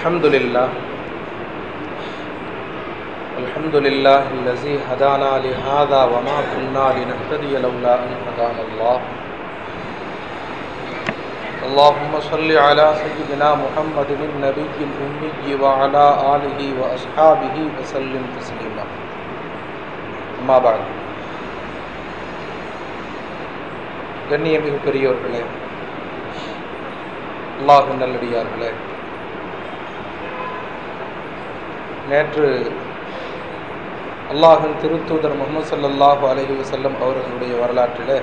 الحمد لله الحمد لله الذي هدانا لهذا وما كنا لنهتدي لولا أن هدانا الله. اللهم صل على سيدنا محمد النبي الأمي وعلى آله وأصحابه وسلم تسليما. ما بعد. கண்ணியமிகு பெரியோர்களே அல்லாஹு நல்லடியார்களே நேற்று அல்லாஹின் திருத்தூதர் முகமது சல்லாஹு அலஹி வசல்லம் அவர்களுடைய வரலாற்றில்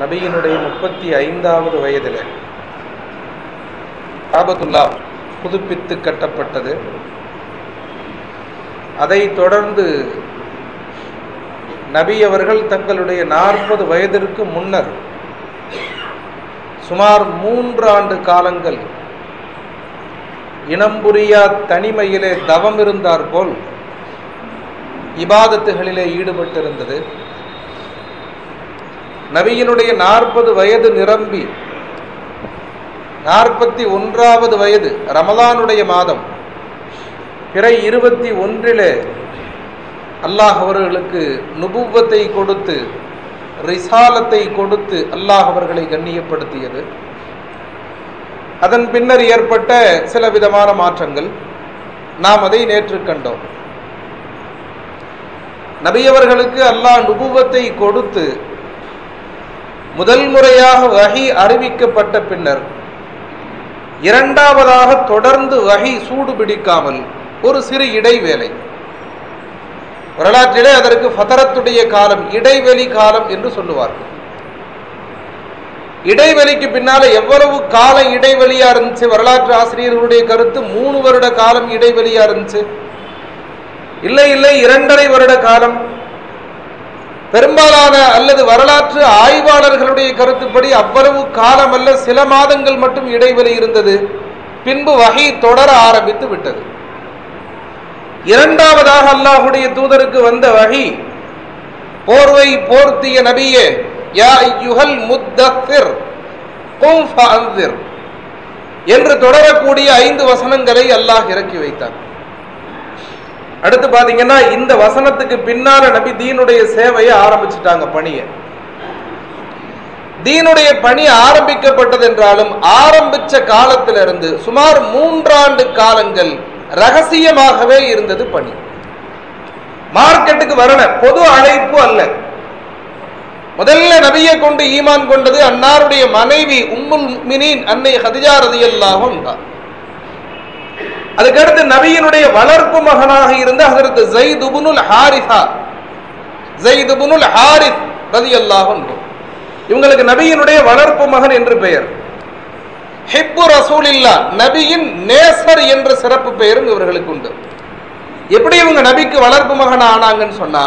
நபியினுடைய முப்பத்தி ஐந்தாவது வயதில் ஆபத்துல்லா புதுப்பித்து கட்டப்பட்டது. அதை தொடர்ந்து நபி அவர்கள் தங்களுடைய நாற்பது வயதிற்கு முன்னர் சுமார் மூன்று ஆண்டு காலங்கள் இனம் புரியா தனிமையிலே தவம் இருந்தார் போல் இபாதத்துகளிலே ஈடுபட்டிருந்தது. நபியினுடைய நாற்பது வயது நிரம்பி நாற்பத்தி ஒன்றாவது வயது ரமலானுடைய மாதம் பிறை இருபத்தி ஒன்றிலே அல்லாஹ் அவர்களுக்கு நுபுவத்தை கொடுத்து ரிசாலத்தை கொடுத்து அல்லாஹ் அவர்களை கண்ணியப்படுத்தியது. அதன் பின்னர் ஏற்பட்ட சில விதமான மாற்றங்கள் நாம் அதை நேற்று கண்டோம். நபியவர்களுக்கு அல்லாஹ் நுபுவத்தை கொடுத்து முதல் முறையாக வகை அறிவிக்கப்பட்ட பின்னர் இரண்டாவதாக தொடர்ந்து வகை சூடு பிடிக்காமல் ஒரு சிறு இடைவேளை. வரலாற்றிலே அதற்கு ஃபதரத்துடைய காலம் இடைவெளி காலம் என்று சொல்லுவார்கள். இடைவெளிக்கு பின்னால எவ்வளவு காலம் இடைவெளியா இருந்துச்சு? வரலாற்று ஆசிரியர்களுடைய கருத்து மூணு வருட காலம் இடைவெளியா இருந்துச்சு. இல்லை இல்லை இரண்டரை வருட காலம். பெரும்பாலான அல்லது வரலாற்று ஆய்வாளர்களுடைய கருத்துப்படி அவ்வளவு காலம் அல்ல சில மாதங்கள் மட்டும் இடைவெளி இருந்தது. பின்பு வகை தொடர ஆரம்பித்து விட்டது. இரண்டாவதாக அல்லாஹுடைய தூதருக்கு வந்த வகை போர்வை போர்த்திய நபியே என்று தொடரக்கூடிய ஐந்து வசனங்களை அல்லாஹ் இறக்கி வைத்தார். அடுத்து பாத்தீங்கன்னா இந்த வசனத்துக்கு பின்னால நபி தீனுடைய சேவையை ஆரம்பிச்சுட்டாங்க பணியை. தீனுடைய பணி ஆரம்பிக்கப்பட்டது என்றாலும் ஆரம்பிச்ச காலத்திலிருந்து சுமார் மூன்றாண்டு காலங்கள் ரகசியமாகவே இருந்தது பணி. மார்க்கெட்டுக்கு வரல பொது அழைப்பு அல்ல. முதல்ல நபியை கொண்டு ஈமான் கொண்டது அன்னாருடைய மனைவி உம்முல் மினின் அன்னை ஹதிஜா ரதி அல்லாஹும் அதுக்கடுத்து நபியினுடைய வளர்ப்பு மகனாக இருந்த அதற்கு ஜெய்துபுனுல் ஹாரிஹா ஜெய்துபுனுல் ஹாரித் ரதி அல்லாஹும் இவங்களுக்கு நபியினுடைய வளர்ப்பு மகன் என்று பெயர். ஹிப்பு ரசூலில்லா நபியின் நேசர் என்ற சிறப்பு பெயரும் இவர்களுக்கு உண்டு. எப்படி இவங்க நபிக்கு வளர்ப்பு மகன் ஆனாங்கன்னு சொன்னா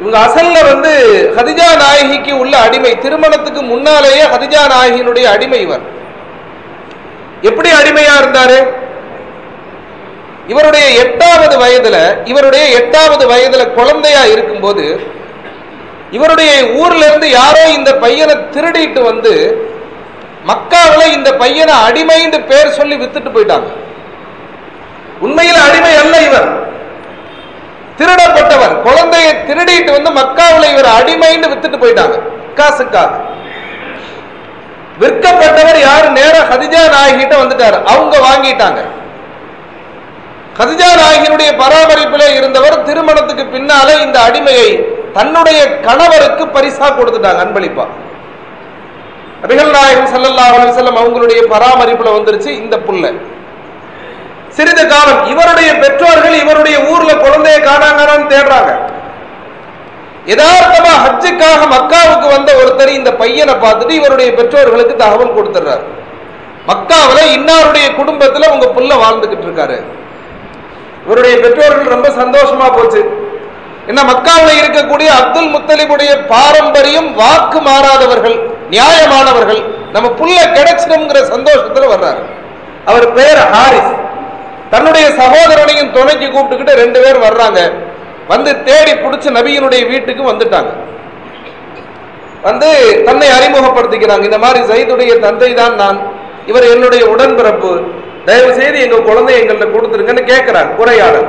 இவங்க அசல்ல வந்து ஹதிஜா நாயகிக்கு உள்ள அடிமை. திருமணத்துக்கு முன்னாலேயே ஹதிஜா நாயகியினுடைய அடிமை இவர். எப்படி அடிமையா இருந்தாரு? இவருடைய எட்டாவது வயதுல இவருடைய எட்டாவது வயதுல குழந்தையா இருக்கும்போது இவருடைய ஊர்ல இருந்து யாரோ இந்த பையனை திருடிட்டு வந்து மக்காவில் இந்த பையனை அடிமைன்னு பேர் சொல்லி வித்துட்டு போயிட்டாங்க. உண்மையில் அடிமை அல்ல இவர். திருடப்பட்டவர். குழந்தையை திருடிட்டு வந்து மக்காவில் இவர் அடிமைன்னு வித்துட்டு போயிட்டாங்க. காசுக்காக. விற்கப்பட்டவர் யாரு? நேரம் ஹதிஜா நாயகிட்ட வந்துட்டாரு. அவங்க வாங்கிட்டாங்க. ஹதிஜா நாயகினுடைய பராமரிப்பில் இருந்தவர் திருமணத்துக்கு பின்னாலே இந்த அடிமையை தன்னுடைய கணவருக்கு பரிசா கொடுத்துட்டாங்க அன்பளிப்பா. நபிகள் நாயகம் சல்லல்லா அலிசல்லம் அவங்களுடைய பராமரிப்புல வந்துருச்சு இந்த புள்ள. சிறிது காலம் இவருடைய பெற்றோர்கள் இவருடைய ஊர்ல குழந்தைய காணாங்கன்னு தேடுறாங்க. யதார்த்தமா ஹஜ்ஜுக்காக மக்காவுக்கு வந்த ஒருத்தர் இந்த பையனை பார்த்துட்டு இவருடைய பெற்றோர்களுக்கு தகவல் கொடுத்துறாரு மக்காவில் இன்னாருடைய குடும்பத்துல உங்க புள்ள வாழ்ந்துகிட்டு இருக்காரு. இவருடைய பெற்றோர்கள் ரொம்ப சந்தோஷமா போச்சு. என்ன மக்காவில் இருக்கக்கூடிய அப்துல் முத்தலிபுடைய பாரம்பரியம் வாக்கு மாறாதவர்கள் நியாயமானவர்கள் நம்ம புள்ள கிடைச்சிடும்ங்கிற சந்தோஷத்தில் வர்றாரு. அவர் பேர் ஹாரிஸ். தன்னுடைய சகோதரனையும் துணைக்கு கூப்பிட்டுக்கிட்டு ரெண்டு பேர் வர்றாங்க. வந்து தேடி பிடிச்ச நபியினுடைய வீட்டுக்கு வந்துட்டாங்க. வந்து தன்னை அறிமுகப்படுத்திக்கிறாங்க. இந்த மாதிரி சைதுடைய தந்தை தான் நான். இவர் என்னுடைய உடன்பிறப்பு. தயவு செய்து எங்க குழந்தை எங்கள்கிட்ட கொடுத்துருங்கன்னு கேட்கிறார் உரையாடல்.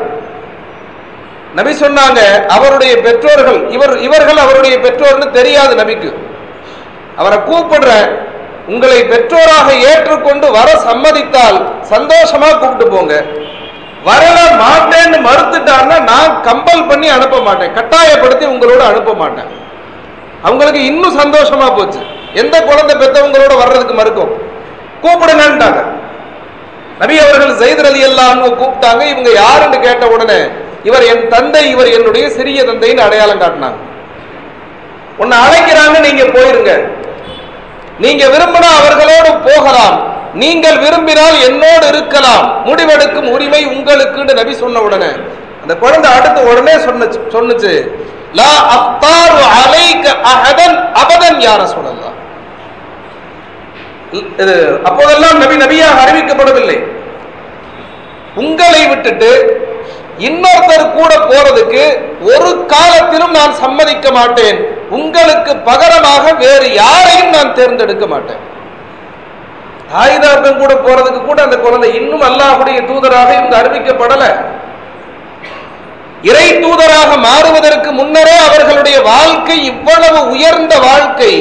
நபி சொன்னாங்க அவருடைய பெற்றோர்கள் இவர் இவர்கள் அவருடைய பெற்றோர்னு தெரியாது நபிக்கு. அவரை கூப்பிடுற உங்களை பெற்றோராக ஏற்றுக்கொண்டு வர சம்மதித்தால் சந்தோஷமா கூப்பிட்டு போங்க. வரல மாட்டேன்னு மறுத்துட்டாருன்னா நான் கம்பல் பண்ணி அனுப்ப மாட்டேன். கட்டாயப்படுத்தி உங்களோட அனுப்ப மாட்டேன். அவங்களுக்கு இன்னும் சந்தோஷமா போச்சு. எந்த குழந்தை பெத்தவங்களோட வர்றதுக்கு மறுக்கும்? கூப்பிடுங்கன்ட்டாங்க. நபி அவர்கள் ஜெயித் அலி அல்லாஹ் கூப்பிட்டாங்க. இவங்க யாருன்னு கேட்ட உடனே இவர் என் தந்தை இவர் என்னுடைய சிறிய தந்தைன்னு அடையாளம் காட்டினாங்க. உன்னை அழைக்கிறாங்க நீங்க போயிருங்க. நீங்க விரும்பினா அவர்களோடு போகலாம். நீங்கள் விரும்பினால் என்னோடு இருக்கலாம். முடிவெடுக்கும் உரிமை உங்களுக்குன்னு நபி சொன்ன உடனே. அந்த குழந்தை அடுத்த உடனே சொன்னுச்சு சொன்னுச்சு. லா அஃப்தாரு அலைக அஹதன் அபதன் யார சொல்லலாம் இது அப்போதெல்லாம் நபி நபியாக அறிவிக்கப்படவில்லை. உங்களை விட்டுட்டு இன்னொருத்தர் கூட போறதுக்கு ஒரு காலத்திலும் நான் சம்மதிக்க மாட்டேன். உங்களுக்கு பகரமாக வேறு யாரையும் நான் தேர்ந்தெடுக்க மாட்டேன். தாய்தாப்பன் கூட போறதுக்கு கூட அந்த குழந்தை இன்னும் அல்லாஹுடைய தூதராக இவங்க அறிவிக்கப்படல. இறை தூதராக மாறுவதற்கு முன்னரே அவர்களுடைய வாழ்க்கை இவ்வளவு உயர்ந்த வாழ்க்கை.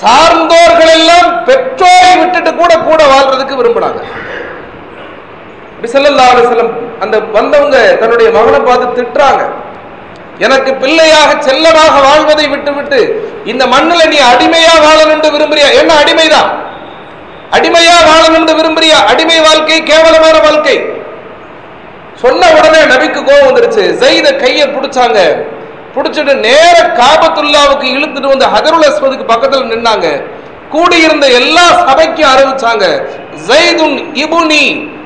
சார்ந்தோர்கள் எல்லாம் பெற்றோரை விட்டுட்டு கூட கூட வாழ்றதுக்கு விரும்பினாங்க அந்த வந்தவங்க தன்னுடைய மகனை பார்த்து திட்டுறாங்க. எனக்கு பிள்ளையாக செல்லமாக வாழ்வதை விட்டு விட்டு இந்த மண்ணில் நீ அடிமையா வாழணும்னு விரும்புறியா? என்ன அடிமைதான்? அடிமையா வாழணும்னு விரும்புறியா? அடிமை வாழ்க்கை கேவலமான வாழ்க்கை. சொன்ன உடனே நபிக்கு கோபம் வந்துருச்சு. ஜெயித கையை பிடிச்சாங்க. பிடிச்சிட்டு நேர காபத்துல்லாவுக்கு இழுத்துட்டு வந்து ஹதருல் அஸ்மதுக்கு பக்கத்தில் நின்னாங்க. கூடியிருந்த எல்லா சபைக்கும் அறிவிச்சாங்க. ஜெய்துன் இபுனி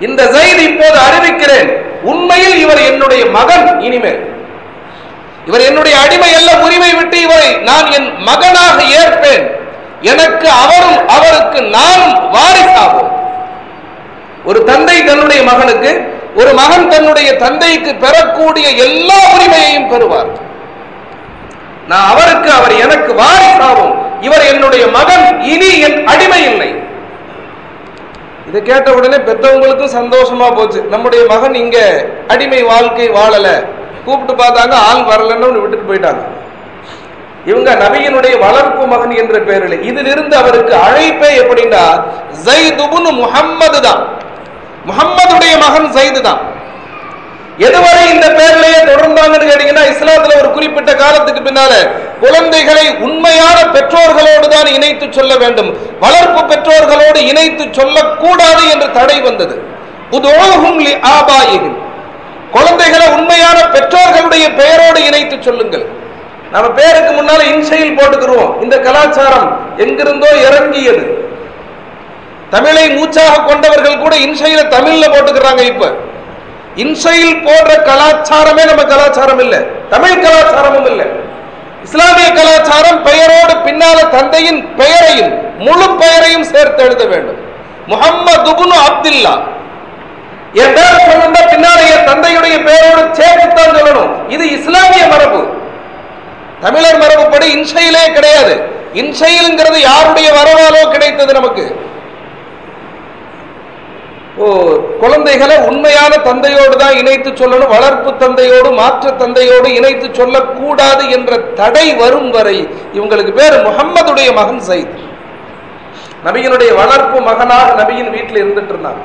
இந்த ஜெயித் இப்போது அறிவிக்கிறேன் உண்மையில் இவர் என்னுடைய மகன் இனிமேல். இவர் என்னுடைய அடிமை அல்ல உரிமை விட்டு இவரை நான் என் மகனாக ஏற்பேன். எனக்கு அவரும் அவருக்கு நானும் வாரிசாகும். ஒரு தந்தை தன்னுடைய மகனுக்கு ஒரு மகன் தன்னுடைய தந்தைக்கு பெறக்கூடிய எல்லா உரிமையையும் பெறுவார். நான் அவருக்கு அவர் எனக்கு வாரிசாகும். இவர் என்னுடைய மகன் இனி என் அடிமை இல்லை. இதை கேட்ட உடனே பெற்றவங்களுக்கும் சந்தோஷமா போச்சு. நம்முடைய மகன் இங்க அடிமை வாழ்க்கை வாழல. கூப்பிட்டு பார்த்தாங்க ஆள் வரலன்னு விட்டுட்டு போயிட்டாங்க. இவங்க நபியினுடைய வளர்ப்பு மகன் என்ற பெயரில். இதிலிருந்து அவருக்கு அழைப்பே எப்படின்னா ஜெய்துபுன் முகம்மது தான் முகம்மதுடைய மகன் ஜெயிது தான் எதுவரை இந்த பெயரிலேயே தொடர்ந்தாங்கன்னு கேட்டீங்கன்னா இஸ்லாத்துல ஒரு குறிப்பிட்ட காலத்துக்கு பின்னால குழந்தைகளை உண்மையான பெற்றோர்களோடு தான் இணைத்து சொல்ல வேண்டும். வளர்ப்பு பெற்றோர்களோடு இணைத்து சொல்லக்கூடாது என்று தடை வந்தது. குழந்தைகளை உண்மையான பெற்றோர்களுடைய பெயரோடு இணைத்து சொல்லுங்கள். நம்ம பேருக்கு முன்னால இன்சையில் போட்டுக்கிறோம் இந்த கலாச்சாரம் எங்கிருந்தோ இறங்கியது. தமிழை மூச்சாக கொண்டவர்கள் கூட இன்சையில தமிழ்ல போட்டுக்கிறாங்க இப்ப. இன்சையில் போன்ற கலாச்சாரமே நம்ம கலாச்சாரம் இல்லை. தமிழ் கலாச்சாரமும் இல்ல. இஸ்லாமிய கலாச்சாரம் பெயரோடு பின்னால தந்தையின் பெயரையும் முழு பெயரையும் சேர்த்து எழுத வேண்டும். முகம்மது அப்துல்லா. என் பேர் சொல்லுங்க பின்னால என் தந்தையுடைய பெயரோடு சேர்த்துத்தான் சொல்லணும். இது இஸ்லாமிய மரபு. தமிழர் மரபுப்படி இன்சையிலே கிடையாது. இன்சையில்ங்கிறது யாருடைய வரவாலோ கிடைத்தது நமக்கு. குழந்தைகளை உண்மையான தந்தையோடு தான் இணைத்து சொல்லணும் வளர்ப்பு தந்தையோடு மாற்று தந்தையோடு இணைத்து சொல்லக்கூடாது என்ற தடை வரும் வரை இவங்களுக்கு பேர் முகம்மதுடைய மகன் சைத். நபியினுடைய வளர்ப்பு மகனாக நபியின் வீட்டில் இருந்துட்டு இருந்தாங்க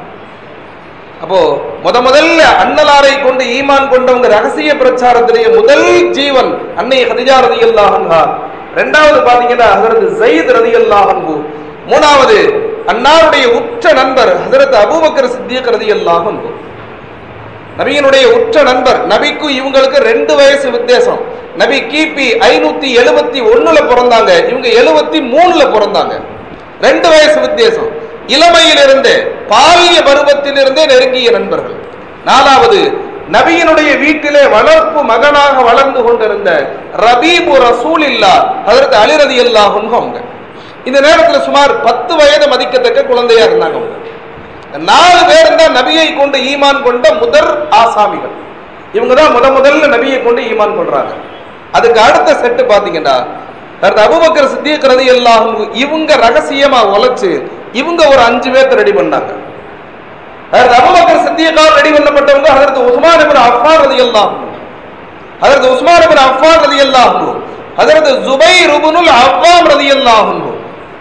அப்போ முத முதல்ல அன்னலாரை கொண்டு ஈமான் கொண்டவங்க ரகசிய பிரச்சாரத்திலேயே முதல் ஜீவன் அன்னை ஹதிஜா ரதி அல்லாஹன்ஹா ரெண்டாவது பாத்தீங்கன்னா ஹசரத் ஜயித் ரதி அல்லாஹன்ஹு மூணாவது அன்னாருடைய உற்ற நண்பர் ஹசரத் அபூபக்கர் சித்தியக்கிறது எல்லாமும் நபியினுடைய உற்ற நண்பர் நபிக்கும் இவங்களுக்கு ரெண்டு வயசு வித்தியாசம். நபி கிபி ஐநூத்தி எழுபத்தி ஒண்ணுல பிறந்தாங்க இவங்க எழுபத்தி மூணுல பிறந்தாங்க. ரெண்டு வயசு வித்தியாசம். இளமையிலிருந்தே பாலிய பருவத்திலிருந்தே நெருங்கிய நண்பர்கள். நாலாவது நபியினுடைய வீட்டிலே வளர்ப்பு மகனாக வளர்ந்து கொண்டிருந்த ரபீபு ரசூல் இல்லா அதற்கு அலிரதி அல்லாஹும் அவங்க. இந்த நேரத்தில் சுமார் பத்து வயது மதிக்கத்தக்க குழந்தையா இருந்தாங்க நாலு பேர் தான் நபியை கொண்டு ஈமான் கொண்ட முதற் ஆசாமிகள். இவங்க தான் முத முதல்ல நபியை கொண்டு ஈமான் கொள்றாங்க. அதுக்கு அடுத்த செட்டு பாத்தீங்கன்னா அபுபக்கர் அபூபக்கர் சித்திக் ரலியல்லாஹு அன்ஹு இவங்க ரகசியமா உழைச்சு இவங்க ஒரு அஞ்சு பேர்த்த ரெடி பண்ணாங்க. அபுபக்கர் சித்தியக்கால் ரெடி பண்ணப்பட்டவங்க அதற்கு உஸ்மான் இப்னு அஃபான் ரதி எல்லாம் அதற்கு உஸ்மான் இப்னு அஃபான் ரதி எல்லாம் அதற்கு ஜுபை ருபுனுல் அவ்வாம் ரதி எல்லாம்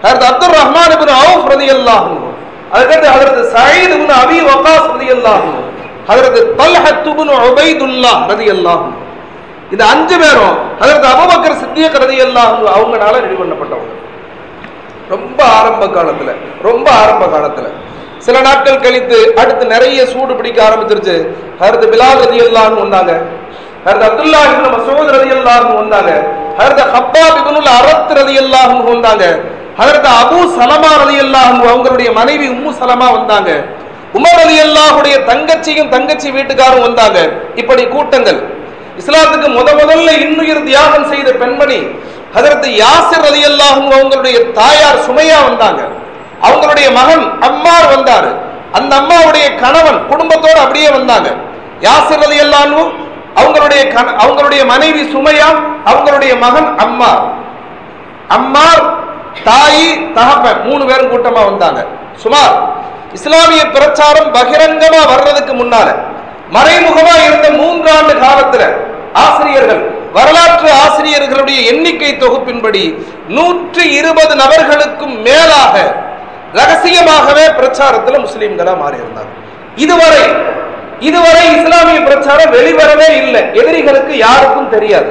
ஹஜரத் அப்துல் ரஹ்மான் இப்னு அவுஃப் ரலியல்லாஹு அன்ஹு. அதுக்கடுத்து ஹஜரத் சயீத் இப்னு அபி வகாஸ் ரலியல்லாஹு அன்ஹு. ஹஜரத் தல்ஹத் இப்னு உபைதுல்லாஹ் ரலியல்லாஹு அன்ஹு. இந்த அஞ்சு பேரும் ஹஜரத் அபூபக்கர் சித்திக் ரலியல்லாஹு அன்ஹு அவங்கனால ரெடி பண்ணப்பட்டவங்க. ரொம்ப ஆரம்ப காலத்துல ரொம்ப ஆரம்ப காலத்துல. சில நாட்கள் கழித்து அடுத்து நிறைய சூடு பிடிக்க ஆரம்பிச்சிருச்சு. ஹரத் பிலால் ரதி அல்லாஹ்னு வந்தாங்க. ஹரத் அப்துல்லா இப்னு மசூத் ரதி அல்லாஹ்னு வந்தாங்க. ஹரத் ஹப்பாப் இப்னுல் அரத் ரதி அல்லாஹ்னு வந்தாங்க. அதற்கு அபு சலமா அலி அல்லாஹ் அவங்களுடைய மனைவி உம்மு சலமா வந்தாங்க. உமர் அலி அல்லாஹுடைய தங்கச்சியும் தங்கச்சி வீட்டுக்காரும் வந்தாங்க. இப்படி கூட்டங்கள். இஸ்லாத்துக்கு முத முதல்ல இன்னுயிர் தியாகம் செய்த பெண்மணி அதற்கு யாசிர் அலி அல்லாஹும் அவங்களுடைய தாயார் சுமையா வந்தாங்க. அவங்களுடைய மகன் அம்மார் வந்தாரு. அந்த அம்மாவுடைய கணவன் குடும்பத்தோடு அப்படியே வந்தாங்க. யாசிர் அலி அல்லாஹும் அவங்களுடைய கண- அவங்களுடைய மனைவி சுமையா அவங்களுடைய மகன் அம்மார். அம்மார் தாயி தகப்பன் மூணு பேரும் கூட்டமா வந்தாங்க. சுமார் இஸ்லாமிய பிரச்சாரம் பகிரங்கமா வர்றதுக்கு முன்னால மறைமுகமா இருந்த மூன்றாண்டு காலத்துல ஆசிரியர்கள் வரலாற்று ஆசிரியர்களுடைய எண்ணிக்கை தொகுப்பின்படி நூற்றி இருபது நபர்களுக்கும் மேலாக ரகசியமாகவே பிரச்சாரத்துல முஸ்லிம்களா மாறி இருந்தாங்க இதுவரை இதுவரை இஸ்லாமிய பிரச்சாரம் வெளிவரவே இல்லை. எதிரிகளுக்கு யாருக்கும் தெரியாது.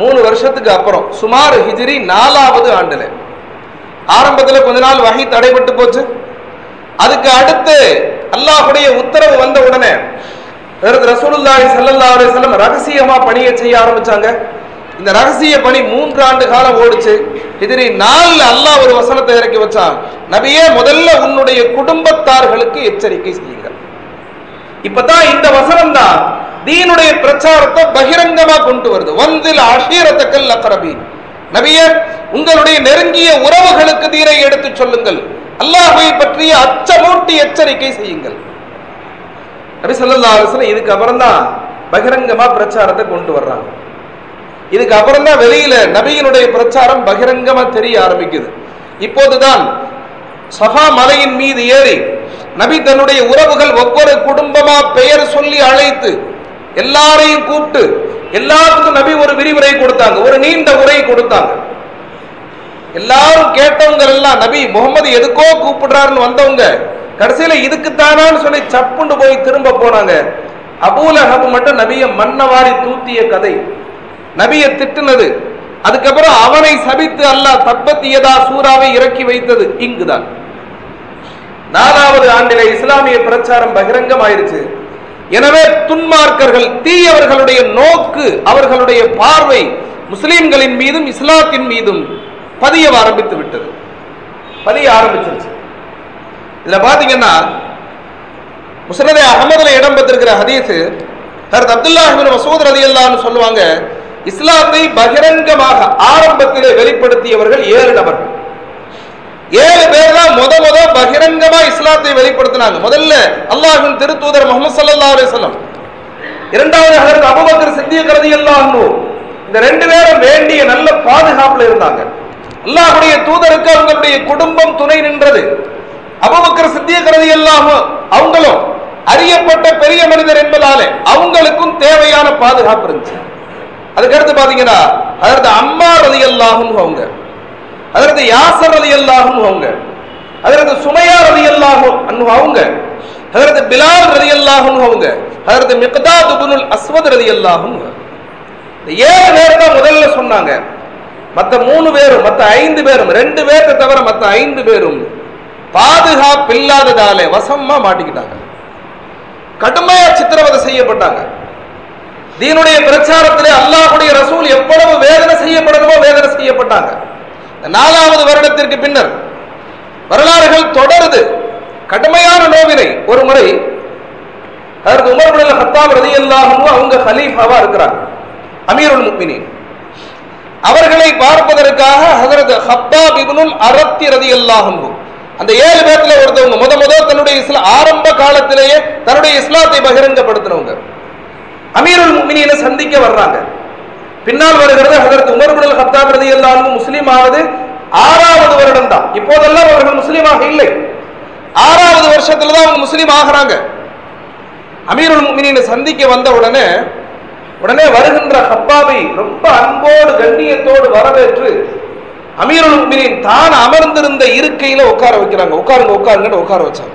மூணு வருஷத்துக்கு அப்புறம் சுமார் ஹிஜிரி நாலாவது ஆண்டுல. ஆரம்பத்தில் கொஞ்ச நாள் வகை தடைபட்டு போச்சு. அதுக்கு அடுத்து அல்லாஹுடைய உத்தரவு வந்த உடனே ரசூலுல்லாஹி ஸல்லல்லாஹு அலைஹி வஸல்லம் ரகசியமா பணியை செய்ய ஆரம்பிச்சாங்க. இந்த ரகசிய பணி மூன்று ஆண்டு காலம் ஓடுச்சு. ஹிஜ்ரி நாளில் அல்லாஹ் ஒரு வசனத்தை இறக்கி வச்சான். நபியே முதல்ல உன்னுடைய குடும்பத்தார்களுக்கு எச்சரிக்கை செய்யுங்கள் இப்பதான் இந்த வசனம் தான் தீனுடைய பிரச்சாரத்தை பகிரங்கமா கொண்டு வருது. வந்தில் அஷீரத்தக்கல் அக்கரபீன் நபிய உங்களுடைய நெருங்கிய உறவுகளுக்கு தீரை எடுத்துச் சொல்லுங்கள். அல்லாஹை பற்றிய அச்சமூட்டி எச்சரிக்கை செய்யுங்கள். நபி சொல்லா அலுவலம் இதுக்கு அப்புறம் தான் பகிரங்கமா பிரச்சாரத்தை கொண்டு வர்றாங்க. இதுக்கு அப்புறம் தான் வெளியில நபியினுடைய பிரச்சாரம் பகிரங்கமா தெரிய ஆரம்பிக்குது. இப்போதுதான் சஃபா மலையின் மீது ஏறி நபி தன்னுடைய உறவுகள் ஒவ்வொரு குடும்பமா பெயர் சொல்லி அழைத்து எல்லாரையும் கூப்பிட்டு எல்லாருக்கும் நபி ஒரு விரிவுரை கொடுத்தாங்க ஒரு நீண்ட உரை கொடுத்தாங்க. எல்லாரும் கேட்டவங்க எல்லாம் நபி முகமது எதுக்கோ கூப்பிடுறாருன்னு வந்தவங்க கடைசியில இதுக்குத்தானான்னு சொல்லி சப்புண்டு போய் திரும்ப போனாங்க. அபூலஹப் மட்டும் நபிய மன்னவாரி தூத்திய கதை. நபிய திட்டுனது. அதுக்கப்புறம் அவனை சபித்து அல்லாஹ் தப்பத்தியதா சூறாவை இறக்கி வைத்தது. இங்குதான். நாலாவது ஆண்டிலே இஸ்லாமிய பிரச்சாரம் பகிரங்கமாயிருச்சு. எனவே துன்மார்க்கர்கள் தீயவர்களுடைய நோக்கு அவர்களுடைய பார்வை முஸ்லிம்களின் மீதும் இஸ்லாத்தின் மீதும் பதிய ஆரம்பித்து விட்டது பதிய ஆரம்பிச்சிருச்சு. இதுல பாத்தீங்கன்னா முஸ்னதே அகமதுல இடம் பெற்றிருக்கிற ஹதீஸ் ஹரத் அப்துல்லாஹ் மசூத் மசூத் அல்லான்னு சொல்லுவாங்க இஸ்லாத்தை பகிரங்கமாக ஆரம்பத்திலே வெளிப்படுத்தியவர்கள் ஏழு நபர்கள். ஏழு பேர் தான் முத முத பகிரங்கமா இஸ்லாத்தை வெளிப்படுத்தினாங்க. முதல்ல அல்லாஹின் திருத்தூதர் முகமது சல்லா அலிஸ்லாம் இரண்டாவது ஹஜரத் அபூபக்கர் சித்திய கருதி அன்ஹு. இந்த ரெண்டு பேரும் வேண்டிய நல்ல பாதுகாப்புல இருந்தாங்க. அல்லாஹுடைய தூதருக்கு அவங்களுடைய குடும்பம் துணை நின்றது. அபுபக்கர் சித்திய கருதி எல்லாம் அவங்களும் அறியப்பட்ட பெரிய மனிதர் என்பதாலே அவங்களுக்கும் தேவையான பாதுகாப்பு இருந்துச்சு. அதுக்கடுத்து பாத்தீங்கன்னா ஹஜரத் அம்மா ரதி அன்ஹு அவங்க. அதற்கு யாசர் அலி அல்லாஹும் அவங்க. அதற்கு சுமையார் அலி அல்லாஹும் அவங்க. அதற்கு பிலால் ரலி அல்லாஹும் அவங்க. அதற்கு மிக்தா துபுனுல் அஸ்வத் ரலி அல்லாஹும் இந்த ஏழு பேர் தான் முதல்ல சொன்னாங்க. மற்ற மூணு பேரும் மற்ற ஐந்து பேரும் ரெண்டு பேர்த்த தவிர மற்ற ஐந்து பேரும் பாதுகாப்பு இல்லாததாலே வசமா மாட்டிக்கிட்டாங்க. கடுமையா சித்திரவதை செய்யப்பட்டாங்க. தீனுடைய பிரச்சாரத்திலே அல்லாஹுடைய ரசூல் எவ்வளவு வேதனை செய்யப்படணுமோ வேதனை செய்யப்பட்டாங்க. நாலாவது வருடத்திற்கு பின்னர் வரலாறுகள் தொடருது. கடுமையான நோவினை. ஒரு முறை அதற்கு உமர் பின் ஹத்தாப் ரலியல்லாஹு அவங்க ஹலீஃபாவா இருக்கிறாங்க அமீருல் முக்மினீன். அவர்களை பார்ப்பதற்காக ஹசரத் ஹப்பா இப்னுல் அரத்தி ரதி அல்லாஹும் அந்த ஏழு பேர்ல ஒருத்தவங்க முத முத தன்னுடைய இஸ்லா ஆரம்ப காலத்திலேயே தன்னுடைய இஸ்லாத்தை பகிரங்கப்படுத்தினவங்க. அமீருல் முக்மினியை சந்திக்க வர்றாங்க. பின்னால் வருகிறது ஹதரத் உமர் ஹத்தாப் ரலியல்லாஹு அன்ஹு முஸ்லீம் ஆனது ஆறாவது வருடம் தான் இப்போதெல்லாம் அவர்கள் முஸ்லீமாக இல்லை. ஆறாவது வருஷத்துல தான் அவங்க முஸ்லீம் ஆகுறாங்க. அமீருல் முஃமினீனை சந்திக்க வந்த உடனே உடனே வருகின்ற ஹப்பாவை ரொம்ப அன்போடு கண்ணியத்தோடு வரவேற்று அமீருல் முஃமினீன் தான் அமர்ந்திருந்த இருக்கையில உட்கார வைக்கிறாங்க. உட்காருங்க உட்காருங்கன்னு உட்கார வச்சாங்க.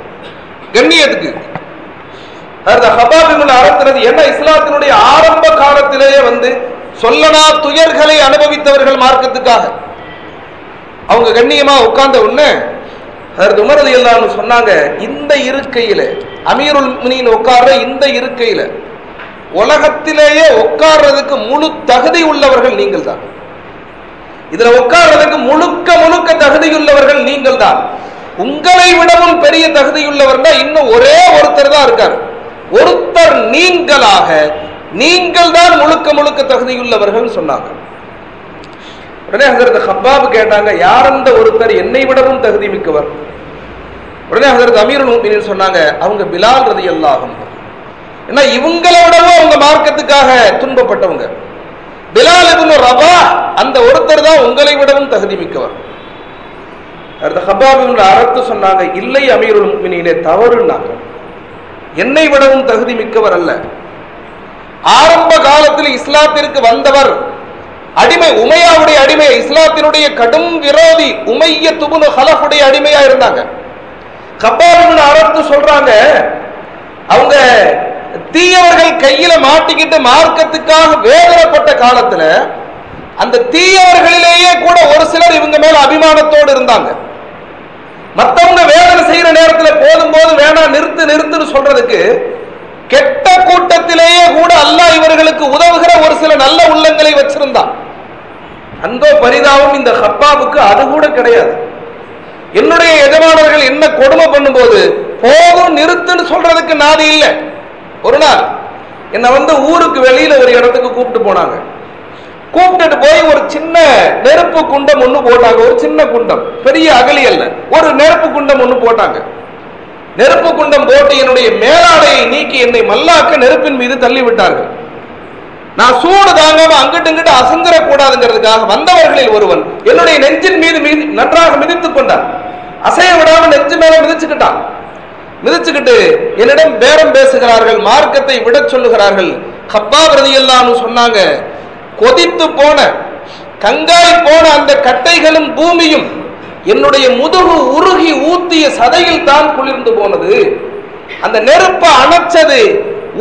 கண்ணியத்துக்கு. அந்த ஹபாபின் அறத்துறது என்ன இஸ்லாத்தினுடைய ஆரம்ப காலத்திலேயே வந்து சொல்லனா துயர்களை அனுபவித்தவர்கள் மார்க்கத்துக்காக. அவங்க கண்ணியமா உட்கார்ந்த உடனே அதற்கு உமரது எல்லாம் சொன்னாங்க இந்த இருக்கையில அமீருல் முனியின் உட்கார்ற இந்த இருக்கையில உலகத்திலேயே உட்கார்றதுக்கு முழு தகுதி உள்ளவர்கள் நீங்கள் தான் இதுல உட்கார்றதுக்கு முழுக்க முழுக்க தகுதியுள்ளவர்கள் நீங்கள் தான் உங்களை விடவும் பெரிய தகுதியுள்ளவர் இன்னும் ஒரே ஒருத்தர் தான் இருக்கார். ஒருத்தர் நீங்களாக நீங்கள் தான் முழுக்க முழுக்க தகுதியுள்ளவர்கள் சொன்னாங்க. உடனே ஹசரத் ஹப்பாபு கேட்டாங்க யார் அந்த ஒருத்தர்? என்னை விடவும் தகுதி மிக்கவர். உடனே ஹசரத் அமீர் முஃமினீன் சொன்னாங்க அவங்க பிலால் ரதியல்லாஹும் ஏன்னா இவங்களை விடவும் அவங்க மார்க்கத்துக்காக துன்பப்பட்டவங்க. பிலால் இப்னு ரபா அந்த ஒருத்தர் தான் உங்களை விடவும் தகுதி மிக்கவர். அடுத்த அறத்து சொன்னாங்க இல்லை அமீருல் முஃமினீனே தவறுன்னாங்க. என்னை விடவும் தகுதி மிக்கவர் அல்ல. ஆரம்ப காலத்தில் இஸ்லாத்திற்கு வந்தவர் அடிமை உமையாவுடைய அடிமை இஸ்லாத்தினுடைய கடும் விரோதி உமைய துபுனு ஹலஃபுடைய அடிமையா இருந்தாங்க. கப்பாபின் அறத்து சொல்றாங்க அவங்க தீயவர்கள் கையில மாட்டிக்கிட்டு மார்க்கத்துக்காக வேதனைப்பட்ட காலத்துல அந்த தீயவர்களிலேயே கூட ஒரு சிலர் இவங்க மேல அபிமானத்தோடு இருந்தாங்க. மற்றவங்க வேதனை செய்யற நேரத்துல போதும் போது வேணாம் நிறுத்து நிறுத்துன்னு சொல்றதுக்கு கெட்ட கூட்டத்திலேயே கூட அல்லாஹ் இவர்களுக்கு உதவுகிற ஒரு சில நல்ல உள்ளங்களை வச்சிருந்தான். அந்த பரிதாபம் இந்த ஹப்பாவுக்கு அது கூட கிடையாது. என்னுடைய எஜமானர்கள் என்ன கொடுமை பண்ணும்போது போதும் நிறுத்துன்னு சொல்றதுக்கு நாதி இல்லை. ஒரு நாள் என்னை வந்து ஊருக்கு வெளியில ஒரு இடத்துக்கு கூப்பிட்டு போனாங்க. கூப்பிட்டுட்டு போய் ஒரு சின்ன நெருப்பு குண்டம் ஒன்று போட்டாங்க. ஒரு சின்ன குண்டம். பெரிய அகலி அல்ல. ஒரு நெருப்பு குண்டம் ஒன்று போட்டாங்க. நெருப்பு குண்டம் போட்டு என்னுடைய மேலாடையை நீக்கி என்னை மல்லாக்க நெருப்பின் மீது தள்ளிவிட்டார்கள். நான் சூடு தாங்காம அங்கிட்டு இங்கிட்டு அசங்கிற கூடாதுங்கிறதுக்காக வந்தவர்களில் ஒருவன் என்னுடைய நெஞ்சின் மீது மீது நன்றாக மிதித்துக் கொண்டான். அசைய விடாம நெஞ்சு மேல மிதிச்சுக்கிட்டான். மிதிச்சுக்கிட்டு என்னிடம் பேரம் பேசுகிறார்கள் மார்க்கத்தை விடச் சொல்லுகிறார்கள். ஹப்பா பிரதியெல்லாம் சொன்னாங்க கொதித்து போன கங்காய் போன அந்த கட்டைகளும் பூமியும் என்னுடைய முதுகு உருகி ஊத்திய சதையில் தான் குளிர்ந்து போனது. அந்த நெருப்ப அணைச்சது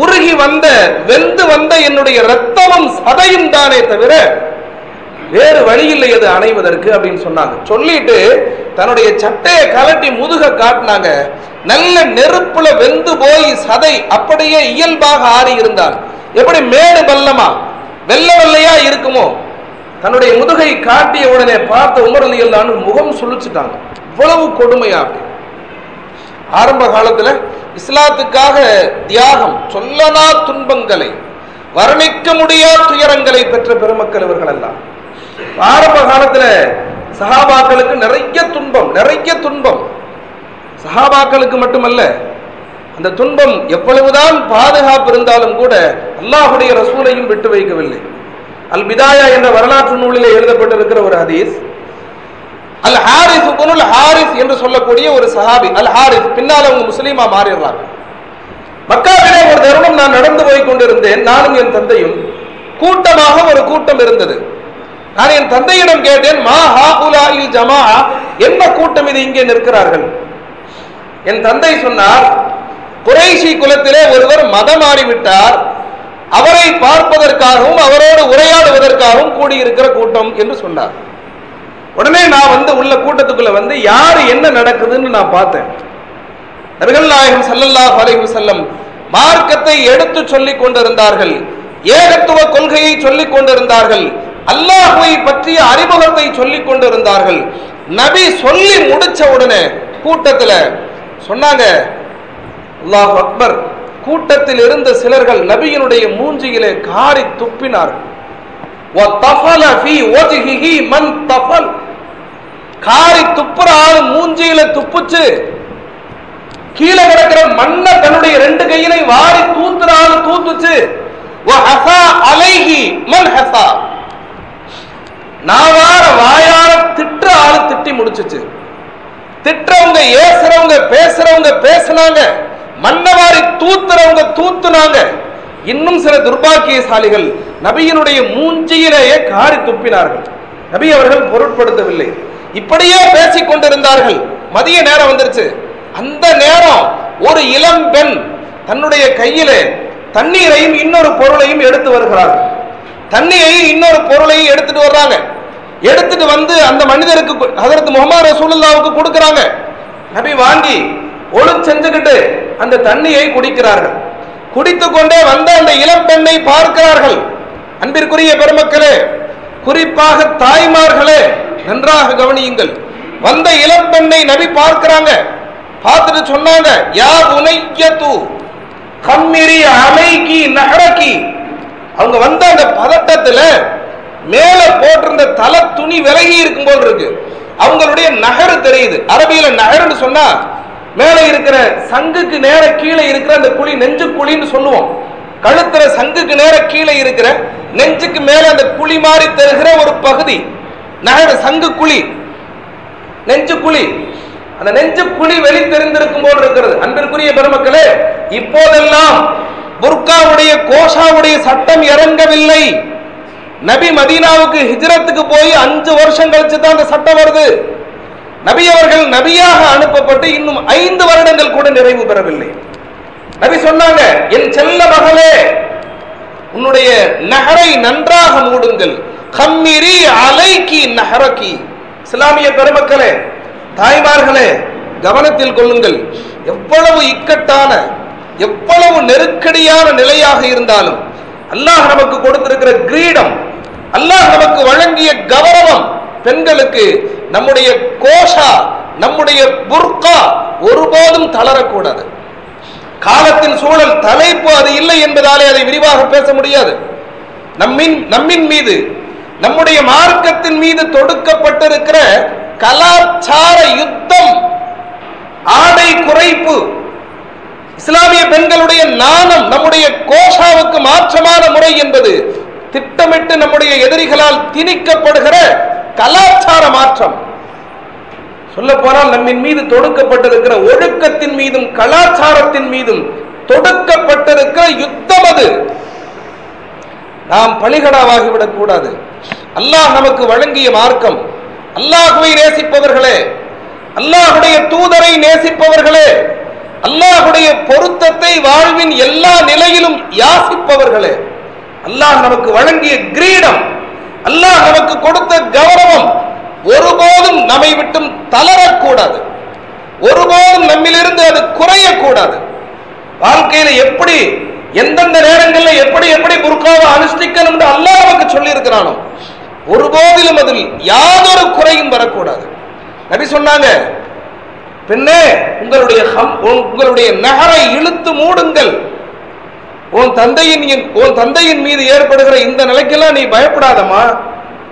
உருகி வந்த வெந்து வந்த என்னுடைய ரத்தமும் சதையும் தானே தவிர வேறு வழி இல்லை அது அணைவதற்கு அப்படின்னு சொன்னாங்க. சொல்லிட்டு தன்னுடைய சட்டையை கலட்டி முதுக காட்டினாங்க. நல்ல நெருப்புல வெந்து போய் சதை அப்படியே இயல்பாக ஆறி இருந்தால் எப்படி மேடு பள்ளமா? வெள்ள வெள்ளையா இருக்குமோ? தன்னுடைய முதுகை காட்டிய உடனே பார்த்த உமர் அலி அல்லான்னு முகம் சொல்லிச்சுட்டாங்க இவ்வளவு கொடுமையா ஆரம்ப காலத்துல இஸ்லாத்துக்காக தியாகம் சொல்லனா துன்பங்களை வர்ணிக்க முடியாத துயரங்களை பெற்ற பெருமக்கள் இவர்கள் எல்லாம் ஆரம்ப காலத்துல சஹாபாக்களுக்கு நிறைய துன்பம் நிறைய துன்பம். சஹாபாக்களுக்கு மட்டுமல்ல அந்த துன்பம் எவ்வளவுதான் பாதுகாப்பு இருந்தாலும் கூட அல்லாஹுடைய ரசூலையும் விட்டு வைக்கவில்லை. அல் பிதாயா என்ற வரலாற்று நூலிலே எழுதப்பட்டிருக்கிற ஒரு ஹதீஸ். அல் ஹாரிஸ் ஹாரிஸ் என்று சொல்லக்கூடிய ஒரு சஹாபி. அல் ஹாரிஸ் பின்னால் அவங்க முஸ்லீமா மாறிடுறாங்க. மக்காவிலே ஒரு தருணம் நான் நடந்து போய் கொண்டிருந்தேன். நானும் என் தந்தையும். கூட்டமாக ஒரு கூட்டம் இருந்தது. நான் என் தந்தையிடம் கேட்டேன் மா ஹாகுலாயில் ஜமா என்ன கூட்டம் இது இங்கே நிற்கிறார்கள்? என் தந்தை சொன்னார் குறைஷி குலத்திலே ஒருவர் மதம் மாறிவிட்டார். அவரை பார்ப்பதற்காகவும் அவரோடு உரையாடுவதற்காகவும் கூடியிருக்கிற கூட்டம் என்று சொன்னார். உடனே நான் வந்து உள்ள கூட்டத்துக்குள்ள வந்து யாரு என்ன நடக்குதுன்னு நான் பார்த்தேன். நபிகள் நாயகம் ஸல்லல்லாஹு அலைஹி செல்லம் மார்க்கத்தை எடுத்து சொல்லிக் கொண்டிருந்தார்கள். ஏகத்துவ கொள்கையை சொல்லிக் கொண்டிருந்தார்கள். அல்லாஹுவை பற்றிய அறிமுகத்தை சொல்லிக் கொண்டிருந்தார்கள். நபி சொல்லி முடிச்ச உடனே கூட்டத்துல சொன்னாங்க அல்லாஹ் அக்பர் கூட்டத்தில் இருந்த சிலர்கள் நபியினுடைய மூஞ்சியிலே காரி துப்பினார்கள். காரி துப்புற ஆள் மூஞ்சியில துப்புச்சு. கீழே கிடக்கிற மண்ணை தன்னுடைய ரெண்டு கையிலையும் வாரி தூத்துற ஆள் தூத்துச்சு. அலைஹி மன் ஹசா. நாவார வாயார திட்டுற ஆள் திட்டி முடிச்சுச்சு. திட்டுறவங்க ஏசுறவங்க பேசுறவங்க பேசினாங்க. மன்னவாரி தூத்துறவங்க தூத்துனாங்க. இன்னும் சில துர்பாக்கியசாலிகள் நபியினுடைய மூஞ்சியிலேயே காரி துப்பினார்கள். நபி அவர்கள் பொருட்படுத்தவில்லை. இப்படியே பேசிக் கொண்டிருந்தார்கள். மதிய நேரம் வந்துருச்சு. அந்த நேரம் ஒரு இளம் பெண் தன்னுடைய கையிலே தண்ணீரையும் இன்னொரு பொருளையும் எடுத்து வருகிறார்கள் தண்ணியையும் இன்னொரு பொருளையும் எடுத்துட்டு வர்றாங்க. எடுத்துட்டு வந்து அந்த மனிதருக்கு அதற்கு முகமது ரசூலுல்லாவுக்கு கொடுக்குறாங்க. நபி வாங்கி ஒழு செஞ்சுக்கிட்டு அந்த தண்ணியை குடிக்கிறார்கள். குடித்து கொண்டே வந்த அந்த இளம் பெண்ணை பார்க்கிறார்கள். அன்பிற்குரிய பெருமக்களே குறிப்பாக தாய்மார்களே நன்றாக கவனியுங்கள். வந்த இளம் பெண்ணை நபி பார்க்கிறாங்க. பார்த்துட்டு சொன்னாங்க யா உனையத்து கம்மிரி அலைகி நகரக்கி. அவங்க வந்த அந்த பதட்டத்துல மேல போட்டிருந்த தலை துணி விலகி இருக்கும் போல் இருக்கு. அவங்களுடைய நகரு தெரியுது. அரபியில நகருன்னு சொன்னா மேலே இருக்கிற சங்குக்கு நேர கீழே இருக்கிற அந்த குழி நெஞ்சு குழின்னு சொல்லுவோம். கழுத்துல சங்குக்கு நேர கீழே இருக்கிற நெஞ்சுக்கு மேல அந்த குழி மாதிரி தருகிற ஒரு பகுதி. நகர சங்கு குழி. நெஞ்சு குழி. அந்த நெஞ்சு குழி வெளி தெரிந்திருக்கும் போல் இருக்கிறது. அன்பிற்குரிய பெருமக்களே இப்போதெல்லாம் புர்காவுடைய கோஷாவுடைய சட்டம் இறங்கவில்லை. நபி மதீனாவுக்கு ஹிஜரத்துக்கு போய் அஞ்சு வருஷம் கழிச்சு தான் அந்த சட்டம் வருது. நபி அவர்கள் நபியாக அனுப்பப்பட்டு இன்னும் ஐந்து வருடங்கள் கூட நிறைவு பெறவில்லை. நபி சொன்னாங்க என் செல்ல மகளே உன்னுடைய நகரை நன்றாக மூடுங்கள். கம்மிரி அலைக்கி நகரக்கி இஸ்லாமிய பெருமக்களே தாய்மார்களே கவனத்தில் கொள்ளுங்கள். எவ்வளவு இக்கட்டான எவ்வளவு நெருக்கடியான நிலையாக இருந்தாலும் அல்லாஹ் நமக்கு கொடுத்திருக்கிற கிரீடம் அல்லாஹ் நமக்கு வழங்கிய கௌரவம் பெண்களுக்கு நம்முடைய கோஷா நம்முடைய புர்கா ஒருபோதும் தளரக்கூடாது. காலத்தின் சூழல் தலைப்பு அது இல்லை என்பதாலே அதை விரிவாக பேச முடியாது. நம்மின் நம்மின் மீது நம்முடைய மார்க்கத்தின் மீது தொடுக்கப்பட்டிருக்கிற கலாச்சார யுத்தம் ஆடை குறைப்பு இஸ்லாமிய பெண்களுடைய நாணம் நம்முடைய கோஷாவுக்கு மாற்றமான முறை என்பது திட்டமிட்டு நம்முடைய எதிரிகளால் திணிக்கப்படுகிற கலாச்சார மாற்றம். சொல்ல போனால் நம்மின் மீது தொடுக்கப்பட்டிருக்கிற ஒழுக்கத்தின் மீதும் கலாச்சாரத்தின் மீதும் தொடுக்கப்பட்டிருக்கிற யுத்தம் அது. நாம் பலிகடாவாகிவிடக் கூடாது. அல்லாஹ் நமக்கு வழங்கிய மார்க்கம். அல்லாஹுவை நேசிப்பவர்களே அல்லாஹுடைய தூதரை நேசிப்பவர்களே அல்லாஹுடைய பொருத்தத்தை வாழ்வின் எல்லா நிலையிலும் யாசிப்பவர்களே அல்லாஹ் நமக்கு வழங்கிய கிரீடம் அல்லாஹ் நமக்கு கொடுத்த கௌரவம் ஒருபோதும் நம்மை விட்டும் தளரக்கூடாது. ஒருபோதும் நம்மிலிருந்து அது குறையக்கூடாது. வாழ்க்கையில எப்படி எந்தெந்த நேரங்களில் எப்படி எப்படி புர்காவை அனுஷ்டிக்கணும் என்று அல்லாஹ் நமக்கு சொல்லி இருக்கிறானோ ஒருபோதிலும் அதில் யாதொரு குறையும் வரக்கூடாது. நபி சொன்னாங்க பெண்ணே உங்களுடைய ஹம் உங்களுடைய நகரை இழுத்து மூடுங்கள். உன் தந்தையின் உன் தந்தையின் மீது ஏற்படுகிற இந்த நிலைக்கெல்லாம் நீ பயப்படாதம்மா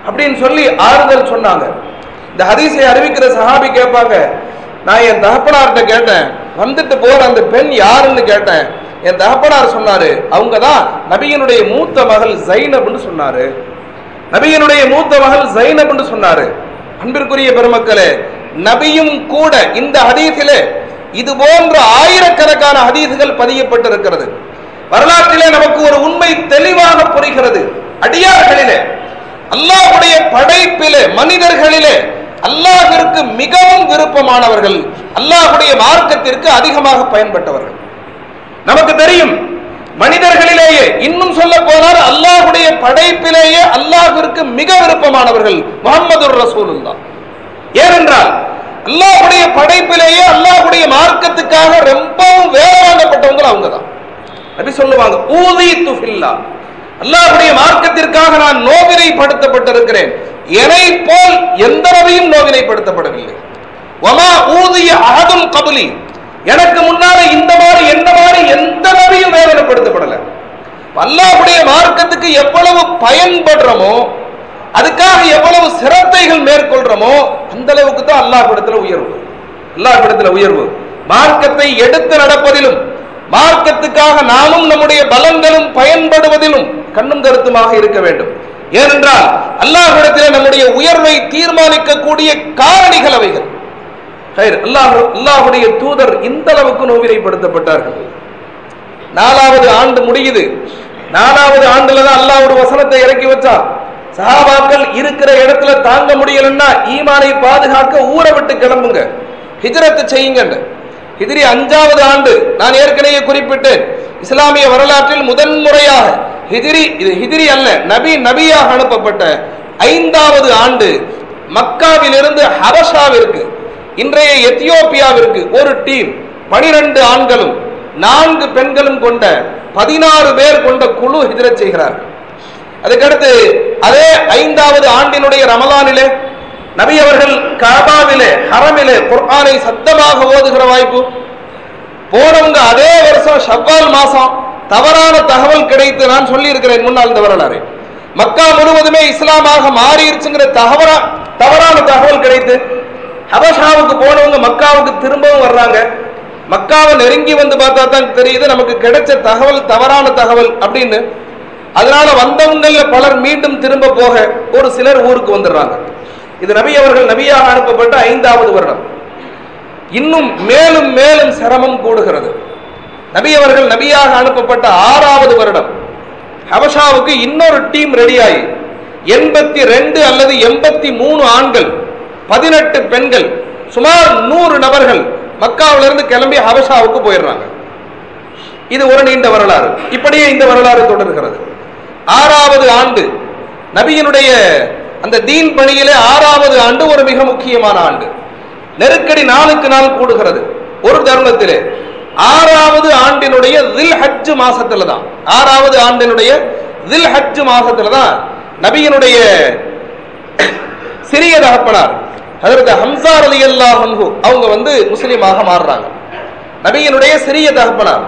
அப்படின்னு சொல்லி ஆறுதல் சொன்னாங்க. இந்த ஹதீஸை அறிவிக்கிற சஹாபி கேட்பாங்க நான் என் தகப்பனார்கிட்ட கேட்டேன் வந்துட்டு போற அந்த பெண் யாருன்னு கேட்டேன். என் தகப்பனார் சொன்னாரு அவங்க தான் நபியனுடைய மூத்த மகள் ஜைனப்னு சொன்னாரு. நபியனுடைய மூத்த மகள் ஜைனப்னு சொன்னாரு. அன்பிற்குரிய பெருமக்களே நபியும் கூட இந்த ஹதீஸிலே இது போன்ற ஆயிரக்கணக்கான ஹதீஸுகள் பதியப்பட்டிருக்கிறது. வரலாற்றிலே நமக்கு ஒரு உண்மை தெளிவாக புரிகிறது. அடியார்களிலே அல்லாவுடைய படைப்பிலே மனிதர்களிலே அல்லாஹிற்கு மிகவும் விருப்பமானவர்கள் அல்லாஹ்வுடைய மார்க்கத்திற்கு அதிகமாக பயன்பட்டவர்கள். நமக்கு தெரியும் மனிதர்களிலேயே இன்னும் சொல்ல போனால் அல்லாஹ்வுடைய படைப்பிலேயே அல்லாஹிற்கு மிக விருப்பமானவர்கள் முகமது ரசூலுல்லா ஏனென்றால் அல்லாஹுடைய படைப்பிலேயே அல்லாஹுடைய மார்க்கத்துக்காக ரொம்பவும் வேலை வாங்கப்பட்டவங்க அவங்க தான் நபி சொல்லுவாங்க. ஊதி துஃபில்லா அல்லாஹுடைய மார்க்கத்திற்காக நான் நோவினைப்படுத்தப்பட்டிருக்கிறேன். என்னை போல் எந்த நபியும் நோவினைப்படுத்தப்படவில்லை. வமா ஊதிய அகதும் கபுலி. எனக்கு முன்னால இந்த மாதிரி எந்த மாதிரி எந்த நபியும் வேதனைப்படுத்தப்படல. அல்லாஹ்வுடைய மார்க்கத்துக்கு எவ்வளவு பயன்படுறோமோ அதுக்காக எவ்வளவு சிரத்தைகள் மேற்கொள்றோமோ அந்த அளவுக்கு தான் அல்லாஹ் இடத்துல உயர்வு. அல்லாஹ்விடத்துல உயர்வு. மார்க்கத்தை எடுத்து நடப்பதிலும் மார்க்கத்துக்காக நாமும் நம்முடைய பலங்களும் பயன்படுவதிலும் கண்ணும் கருத்துமாக இருக்க வேண்டும். ஏனென்றால் அல்லாஹிடத்தில் நம்முடைய உயர்வை தீர்மானிக்கக்கூடிய காரணிகள் அவைகள். அல்லாஹுடைய அல்லாஹ் தூதர் இந்த அளவுக்கு நோவினைப்படுத்தப்பட்டார்கள். நாலாவது ஆண்டு முடியுது. நாலாவது ஆண்டுல தான் அல்லாஹ் ஒரு வசனத்தை இறக்கி வச்சான். சஹாபாக்கள் இருக்கிற இடத்துல தாங்க முடியலன்னா ஈமானை பாதுகாக்க ஊரை விட்டு கிளம்புங்க. ஹிஜரத்து செய்யுங்கன்னு. ஹிஜ்ரி அஞ்சாவது ஆண்டு நான் ஏற்கனவே குறிப்பிட்டேன். இஸ்லாமிய வரலாற்றில் முதன்முறையாக ஹிஜ்ரி இது ஹிஜ்ரி அல்ல நபி நபியாக அனுப்பப்பட்ட ஐந்தாவது ஆண்டு மக்காவிலிருந்து ஹபஷாவிற்கு இன்றைய எத்தியோப்பியாவிற்கு ஒரு டீம் பனிரெண்டு ஆண்களும் நான்கு பெண்களும் கொண்ட பதினாறு பேர் கொண்ட குழு ஹிஜ்ரத் செய்கிறார்கள். அதுக்கடுத்து அதே ஐந்தாவது ஆண்டினுடைய ரமலானிலே நபி அவர்கள் கபாவிலே ஹரமிலே குர்ஆனை சத்தமாக ஓதுகிற வாய்ப்பு. போனவங்க அதே வருஷம் ஷவ்வால் மாசம் தவறான தகவல் கிடைத்து நான் சொல்லி இருக்கிறேன் முன்னால் இந்த வரலாறு மக்கா முழுவதுமே இஸ்லாமாக மாறிடுச்சுங்கிற தகவலா தவறான தகவல் கிடைத்து ஹபஷாவுக்கு போனவங்க மக்காவுக்கு திரும்பவும் வர்றாங்க. மக்காவை நெருங்கி வந்து பார்த்தா தான் தெரியுது நமக்கு கிடைச்ச தகவல் தவறான தகவல் அப்படின்னு. அதனால வந்தவங்கள்ல பலர் மீண்டும் திரும்ப போக ஒரு சிலர் ஊருக்கு வந்துடுறாங்க. இது நபி அவர்கள் நபியாக அனுப்பப்பட்ட ஐந்தாவது வருடம். இன்னும் மேலும் மேலும் சிரமம் கூடுகிறது. நபி அவர்கள் நபியாக அனுப்பப்பட்ட ஆறாவது வருடம். ஹபஷாவுக்கு இன்னொரு டீம் ரெடியாகி எண்பத்தி ரெண்டு அல்லது எண்பத்தி மூணு ஆண்கள் பதினெட்டு பெண்கள் சுமார் நூறு நபர்கள் மக்காவிலிருந்து கிளம்பி ஹபஷாவுக்கு போயிடுறாங்க. இது ஒரு நீண்ட வரலாறு. இப்படியே இந்த வரலாறு தொடர்கிறது. ஆறாவது ஆண்டு நபியினுடைய அந்த தீன் பணியிலே ஆறாவது ஆண்டு ஒரு மிக முக்கியமான ஆண்டு. நெருக்கடி நாளுக்கு நாள் கூடுகிறது. ஒரு தருணத்திலே. ஆறாவது ஆண்டினுடைய தில் ஹஜ் மாசத்துல தான். ஆறாவது ஆண்டினுடைய தில் ஹஜ் மாசத்துல தான் நபியினுடைய சிறிய தகப்பனார் அதற்கு ஹம்சார் அலி அல்லாஹு அவங்க வந்து முஸ்லீமாக மாறுறாங்க. நபியினுடைய சிறிய தகப்பனார்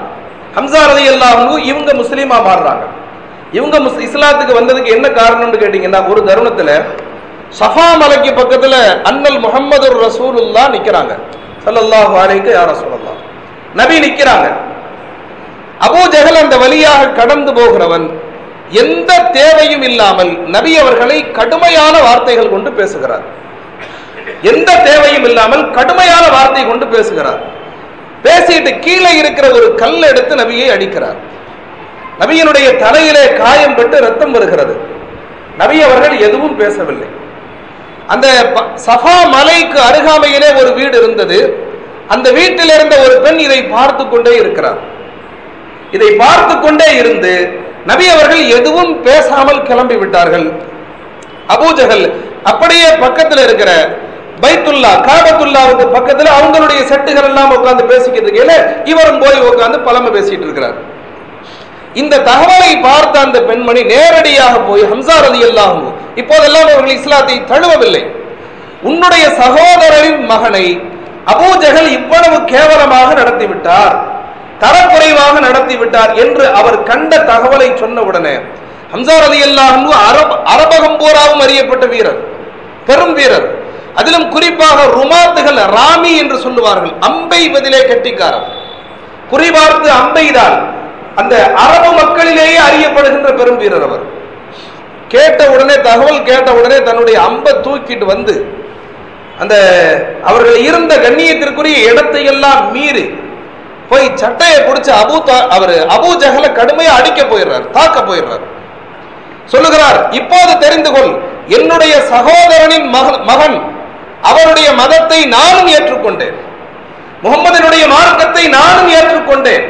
ஹம்சார் அலி அல்லாஹு இவங்க முஸ்லீமா மாறுறாங்க. இவங்க முஸ் இஸ்லாத்துக்கு வந்ததுக்கு என்ன காரணம்னு கேட்டீங்கன்னா ஒரு தருணத்துல சஃபா மலைக்கு பக்கத்துல அண்ணல் முகமது ரசூலுல்லா நிக்கிறாங்க. ஸல்லல்லாஹு அலைக்கு யா ரசூலுல்லாஹ். நபி நிக்கிறாங்க. அபூ ஜஹல் அந்த வழியாக கடந்து போகிறவன் எந்த தேவையும் இல்லாமல் நபி அவர்களை கடுமையான வார்த்தைகள் கொண்டு பேசுகிறார். எந்த தேவையும் இல்லாமல் கடுமையான வார்த்தை கொண்டு பேசுகிறார். பேசிட்டு கீழே இருக்கிற ஒரு கல் எடுத்து நபியை அடிக்கிறார். நபியினுடைய தலையிலே காயம் பட்டு ரத்தம் வருகிறது. நபி அவர்கள் எதுவும் பேசவில்லை. அந்த ப- சஃபா மலைக்கு அருகாமையிலே ஒரு வீடு இருந்தது. அந்த வீட்டில் இருந்த ஒரு பெண் இதை பார்த்து கொண்டே இருக்கிறார். இதை பார்த்து கொண்டே இருந்து நபி அவர்கள் எதுவும் பேசாமல் கிளம்பி விட்டார்கள். அபூஜகல் அப்படியே பக்கத்தில் இருக்கிற பைத்துல்லா காபத்துல்லாவுக்கு பக்கத்தில் அவங்களுடைய செட்டுகள் எல்லாம் உட்காந்து பேசிக்கிட்டு இருக்கையில இவரும் போய் உட்காந்து பழமை பேசிட்டு இருக்கிறார். இந்த தகவலை பார்த்த அந்த பெண்மணி நேரடியாக போய் ஹம்சார் அலி அல்லாஹு இப்போதெல்லாம் அவர்கள் இஸ்லாத்தை தழுவவில்லை. உன்னுடைய சகோதரரின் மகனை அபூஜஹல் இவ்வளவு கேவலமாக நடத்திவிட்டார் தரக்குறைவாக நடத்திவிட்டார் என்று அவர் கண்ட தகவலை சொன்ன உடனே ஹம்சார் அலி அல்லாஹு அரப அரபகம் பூராவும் அறியப்பட்ட வீரர் பெரும் வீரர். அதிலும் குறிப்பாக ருமாத்துகள் ராமி என்று சொல்லுவார்கள் அம்பை பதிலே கெட்டிக்காரர். குறிபார்த்து அம்பைதான் அந்த அரபு மக்களிலேயே அறியப்படுகின்ற பெரும் வீரர் அவர். கேட்ட உடனே தகவல் கேட்ட உடனே தன்னுடைய அம்பை தூக்கிட்டு வந்து அந்த அவர்கள் இருந்த கண்ணியத்திற்குரிய இடத்தை எல்லாம் மீறி போய் சட்டையை பிடிச்சு அபு அவர் அபு ஜஹல கடுமையா அடிக்க போயிடுறார் தாக்க போயிடுறார். சொல்லுகிறார் இப்போது தெரிந்து கொள் என்னுடைய சகோதரனின் மகன் மகன் அவருடைய மதத்தை நானும் ஏற்றுக்கொண்டேன். முகம்மதினுடைய மார்க்கத்தை நானும் ஏற்றுக்கொண்டேன்.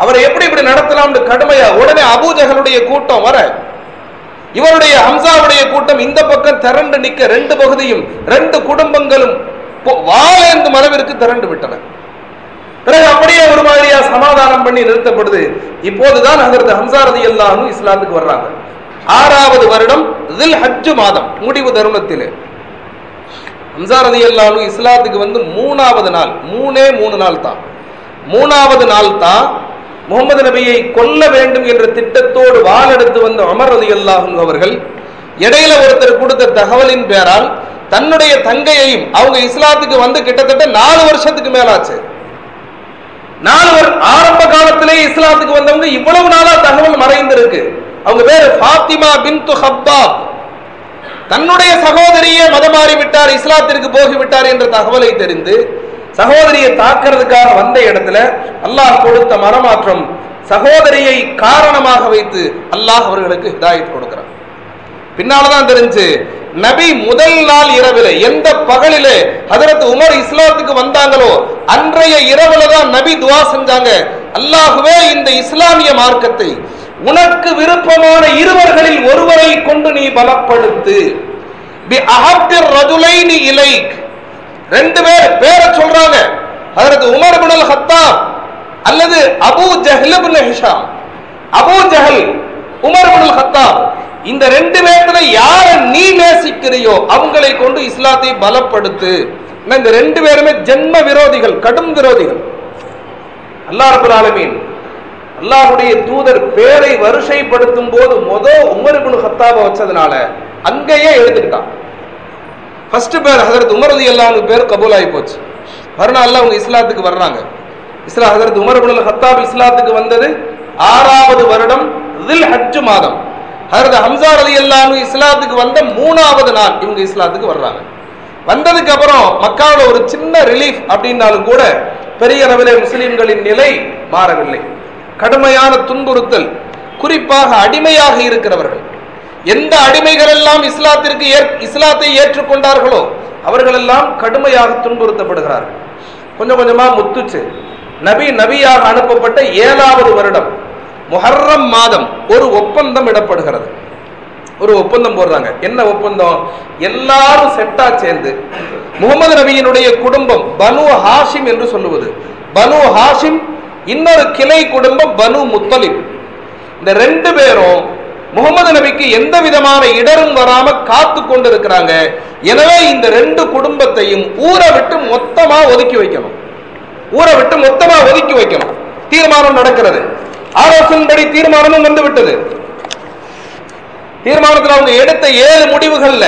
அவரை எப்படி இப்படி நடத்தலாம்னு கடுமையா உடனே அபூஜகளுடைய கூட்டம் வர இவருடைய ஹம்சாவுடைய கூட்டம் இந்த பக்கம் திரண்டு நிக்க ரெண்டு பகுதியும் ரெண்டு குடும்பங்களும் பொ- மரவிற்கு திரண்டு விட்டன. பிறகு அப்படியே ஒரு மாதிரியா சமாதானம் பண்ணி நிறுத்தப்படுது. இப்போதுதான் அதற்கு ஹம்சா ரதி அல்லாஹும் இஸ்லாத்துக்கு வர்றாங்க. ஆறாவது வருடம் இதில் ஹஜ் மாதம் முடிவு தருணத்திலே. ஹம்சா ரதி அல்லாஹும் இஸ்லாத்துக்கு வந்து மூணாவது நாள் மூணே மூணு நாள் தான். மூணாவது நாள் தான் முகமது நபியை கொல்ல வேண்டும் என்ற திட்டத்தோடு வாழெடுத்து வந்த அமர் அலி அல்லாஹும் அவர்கள் இடையில ஒருத்தர் கொடுத்த தகவலின் பேரால் தன்னுடைய தங்கையையும் அவங்க இஸ்லாத்துக்கு வந்து கிட்டத்தட்ட நாலு வருஷத்துக்கு மேலாச்சு. நாலு வரு- ஆரம்ப காலத்திலே இஸ்லாத்துக்கு வந்தவங்க இவ்வளவு நாளா தகவல் மறைந்திருக்கு. அவங்க பேரு ஃபாத்திமா பின்து ஹப்பாப். தன்னுடைய சகோதரியே மதமாறி விட்டார் இஸ்லாத்திற்கு போகிவிட்டார் என்ற தகவலை தெரிந்து சகோதரியை தாக்குறதுக்காக வந்த இடத்துல அல்லாஹ் கொடுத்த மரமாற்றம் சகோதரியை காரணமாக வைத்து அல்லாஹ் அவர்களுக்கு ஹிதாயத் கொடுக்கிறான். பின்னாலதான் தெரிஞ்சு நபி முதல் நாள் இரவில் எந்த பகலிலே ஹதரத் உமர் இஸ்லாத்துக்கு வந்தாங்களோ அன்றைய இரவுல தான் நபி துவா செஞ்சாங்க. அல்லாஹுவே இந்த இஸ்லாமிய மார்க்கத்தை உனக்கு விருப்பமான இருவர்களில் ஒருவரை கொண்டு நீ பலப்படுத்து. பி அஹப்பிர் ரஜுலைனி இலைக். ரெண்டு பேர் பேரை சொல்றாங்க. அதற்கு உமர் இப்னுல் ஹத்தாம் அல்லது Abu Jahl ibn Hisham. Abu Jahl Umar இப்னுல் ஹத்தாம் இந்த ரெண்டு பேர்த்துல யார நீ நேசிக்கிறியோ அவங்களை கொண்டு இஸ்லாத்தை பலப்படுத்து. இந்த ரெண்டு பேருமே ஜென்ம விரோதிகள் கடும் விரோதிகள். அல்லாஹ் ரபுல் ஆலமீன் அல்லாஹ்வுடைய தூதர் பேரை வரிசைப்படுத்தும் போது முதல் உமர் இப்னு ஹத்தாப வச்சதுனால அங்கேயே எழுதுக்கிட்டான் ஃபர்ஸ்ட் பேர் ஹசரத் உமர் அலி அல்லாஹ் பேர் கபூல் ஆகி போச்சு. மறுநாள் அவங்க இஸ்லாத்துக்கு வர்றாங்க. இஸ்லா ஹசரத் உமர் அபுல் ஹத்தாப் இஸ்லாத்துக்கு வந்தது ஆறாவது வருடம் தில் ஹஜ் மாதம். ஹஜரத் ஹம்சா அலி அல்லாஹ் இஸ்லாத்துக்கு வந்த மூணாவது நாள் இவங்க இஸ்லாத்துக்கு வர்றாங்க. வந்ததுக்கு அப்புறம் மக்காவில் ஒரு சின்ன ரிலீஃப் அப்படின்னாலும் கூட பெரிய அளவில் முஸ்லிம்களின் நிலை மாறவில்லை. கடுமையான துன்புறுத்தல் குறிப்பாக அடிமையாக இருக்கிறவர்கள். எந்த அடிமைகள் எல்லாம் இஸ்லாத்திற்கு ஏற்- இஸ்லாத்தை ஏற்றுக்கொண்டார்களோ அவர்களெல்லாம் கடுமையாக துன்புறுத்தப்படுகிறார்கள். கொஞ்சம் கொஞ்சமா முத்துச்சு. நபி நபியாக அனுப்பப்பட்ட ஏழாவது வருடம் முஹர்ரம் மாதம் ஒரு ஒப்பந்தம் இடப்படுகிறது. ஒரு ஒப்பந்தம் போடுறாங்க. என்ன ஒப்பந்தம்? எல்லாரும் செட்டா சேர்ந்து முகமது நபியினுடைய குடும்பம் பனு ஹாஷிம் என்று சொல்லுவது. பனு ஹாஷிம் இன்னொரு கிளை குடும்பம் பனு முத்தலிப். இந்த ரெண்டு பேரும் முகமது நபிக்கு எந்த விதமான இடரும் வராம காத்து கொண்டு இருக்கிறாங்க எனவே இந்த ரெண்டு குடும்பத்தையும் ஊரை விட்டு மொத்தமா ஒதுக்கி வைக்கணும். ஊரை விட்டு மொத்தமா ஒதுக்கி வைக்கணும். தீர்மானம் நடக்கிறது. ஆலோசனைப்படி தீர்மானமும் வந்து விட்டது. தீர்மானத்தில் அவங்க எடுத்த ஏழு முடிவுகள்ல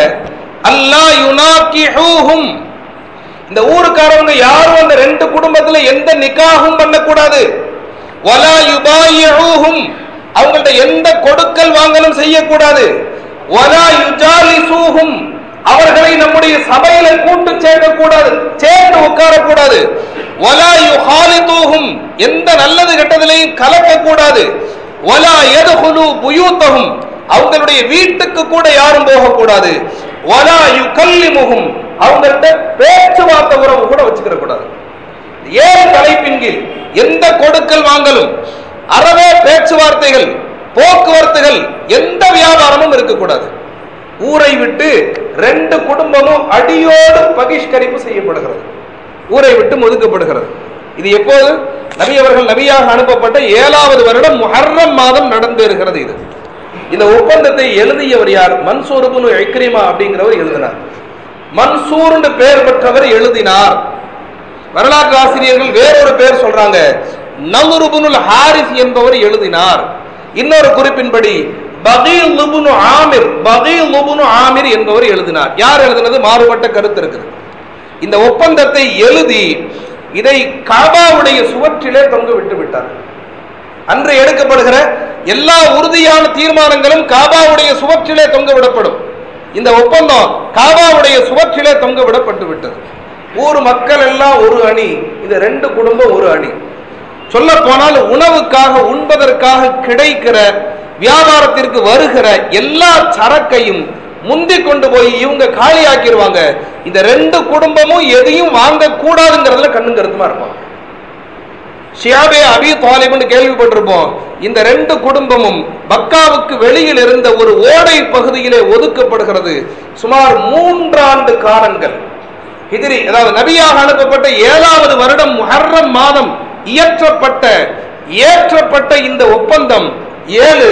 அல்லா யுனாக்கிஹூஹும். இந்த ஊருக்காரவங்க யாரும் அந்த ரெண்டு குடும்பத்துல எந்த நிக்காகும் பண்ணக்கூடாது. வலா யுபாயிஹூஹும். அவங்கள்ட்ட எந்த கொடுக்கல் வாங்கலும் செய்யக்கூடாது. வலா அவர்களை நம்முடைய சபையில கூட்டு சேர்க்கக்கூடாது சேர்ந்து உட்காரக்கூடாது. வலா யுஹாலிதூஹும். எந்த நல்லது கெட்டதிலையும் கலக்கக்கூடாது. வலா எதுகுலு புயூத்தகும் அவங்களுடைய வீட்டுக்கு கூட யாரும் போகக்கூடாது. வலா யுகல்லிமுகும் அவங்கள்ட்ட பேச்சுவார்த்தை உறவு கூட வச்சுக்கிற கூடாது ஏன் தலைப்பின் கீழ் எந்த கொடுக்கல் வாங்கலும் அறவே பேச்சுவார்த்தைகள் போக்குவரத்துகள் எந்த வியாபாரமும் இருக்கக்கூடாது. ஊரை விட்டு ரெண்டு குடும்பமும் அடியோடு பகிஷ்கரிப்பு செய்யப்படுகிறது. ஊரை விட்டு ஒதுக்கப்படுகிறது. இது எப்போது? நபி அவர்கள் நபியாக அனுப்பப்பட்ட ஏழாவது வருடம் முஹர்ரம் மாதம் நடந்தேறுகிறது இது. இந்த ஒப்பந்தத்தை எழுதியவர் யார்? மன்சூர் இப்னு அப்படிங்கிறவர் எழுதினார். மன்சூர்னு பெயர் பெற்றவர் எழுதினார். வரலாற்று ஆசிரியர்கள் வேறொரு பேர் சொல்றாங்க. நவருபுனுல் ஹாரிஸ் என்பவர் எழுதினார். இன்னொரு குறிப்பின்படி ஆமிர் ஆமிர் என்பவர் எழுதினார். யார் எழுதினது? மாறுபட்ட கருத்து இருக்குது. இந்த ஒப்பந்தத்தை எழுதி இதை காபாவுடைய சுவற்றிலே தொங்க விட்டு விட்டார். அன்று எடுக்கப்படுகிற எல்லா உறுதியான தீர்மானங்களும் காபாவுடைய சுவற்றிலே தொங்க விடப்படும். இந்த ஒப்பந்தம் காபாவுடைய சுவற்றிலே தொங்க விடப்பட்டு விட்டது. ஊர் மக்கள் எல்லாம் ஒரு அணி இந்த ரெண்டு குடும்பம் ஒரு அணி. சொல்ல போனால் உணவுக்காக உண்பதற்காக கிடைக்கிற வியாபாரத்திற்கு வருகிற எல்லா சரக்கையும் முந்தி கொண்டு போய் இவங்க காலியாக்கிடுவாங்க இந்த ரெண்டு குடும்பமும் எதையும் வாங்க கூடாதுங்கிறதுல கருத்துமா இருப்பாங்க. ஷியாபே அபி தாலிப்னு கேள்விப்பட்டிருப்போம். இந்த ரெண்டு குடும்பமும் பக்காவுக்கு வெளியில் இருந்த ஒரு ஓடை பகுதியிலே ஒதுக்கப்படுகிறது. சுமார் மூன்றாண்டு காலங்கள். ஹிஜ்ரி அதாவது நபியாக அனுப்பப்பட்ட ஏழாவது வருடம் முஹர்ரம் மாதம். இயற்றப்பட்ட ஏற்றப்பட்ட இந்த ஒப்பந்தம் ஏழு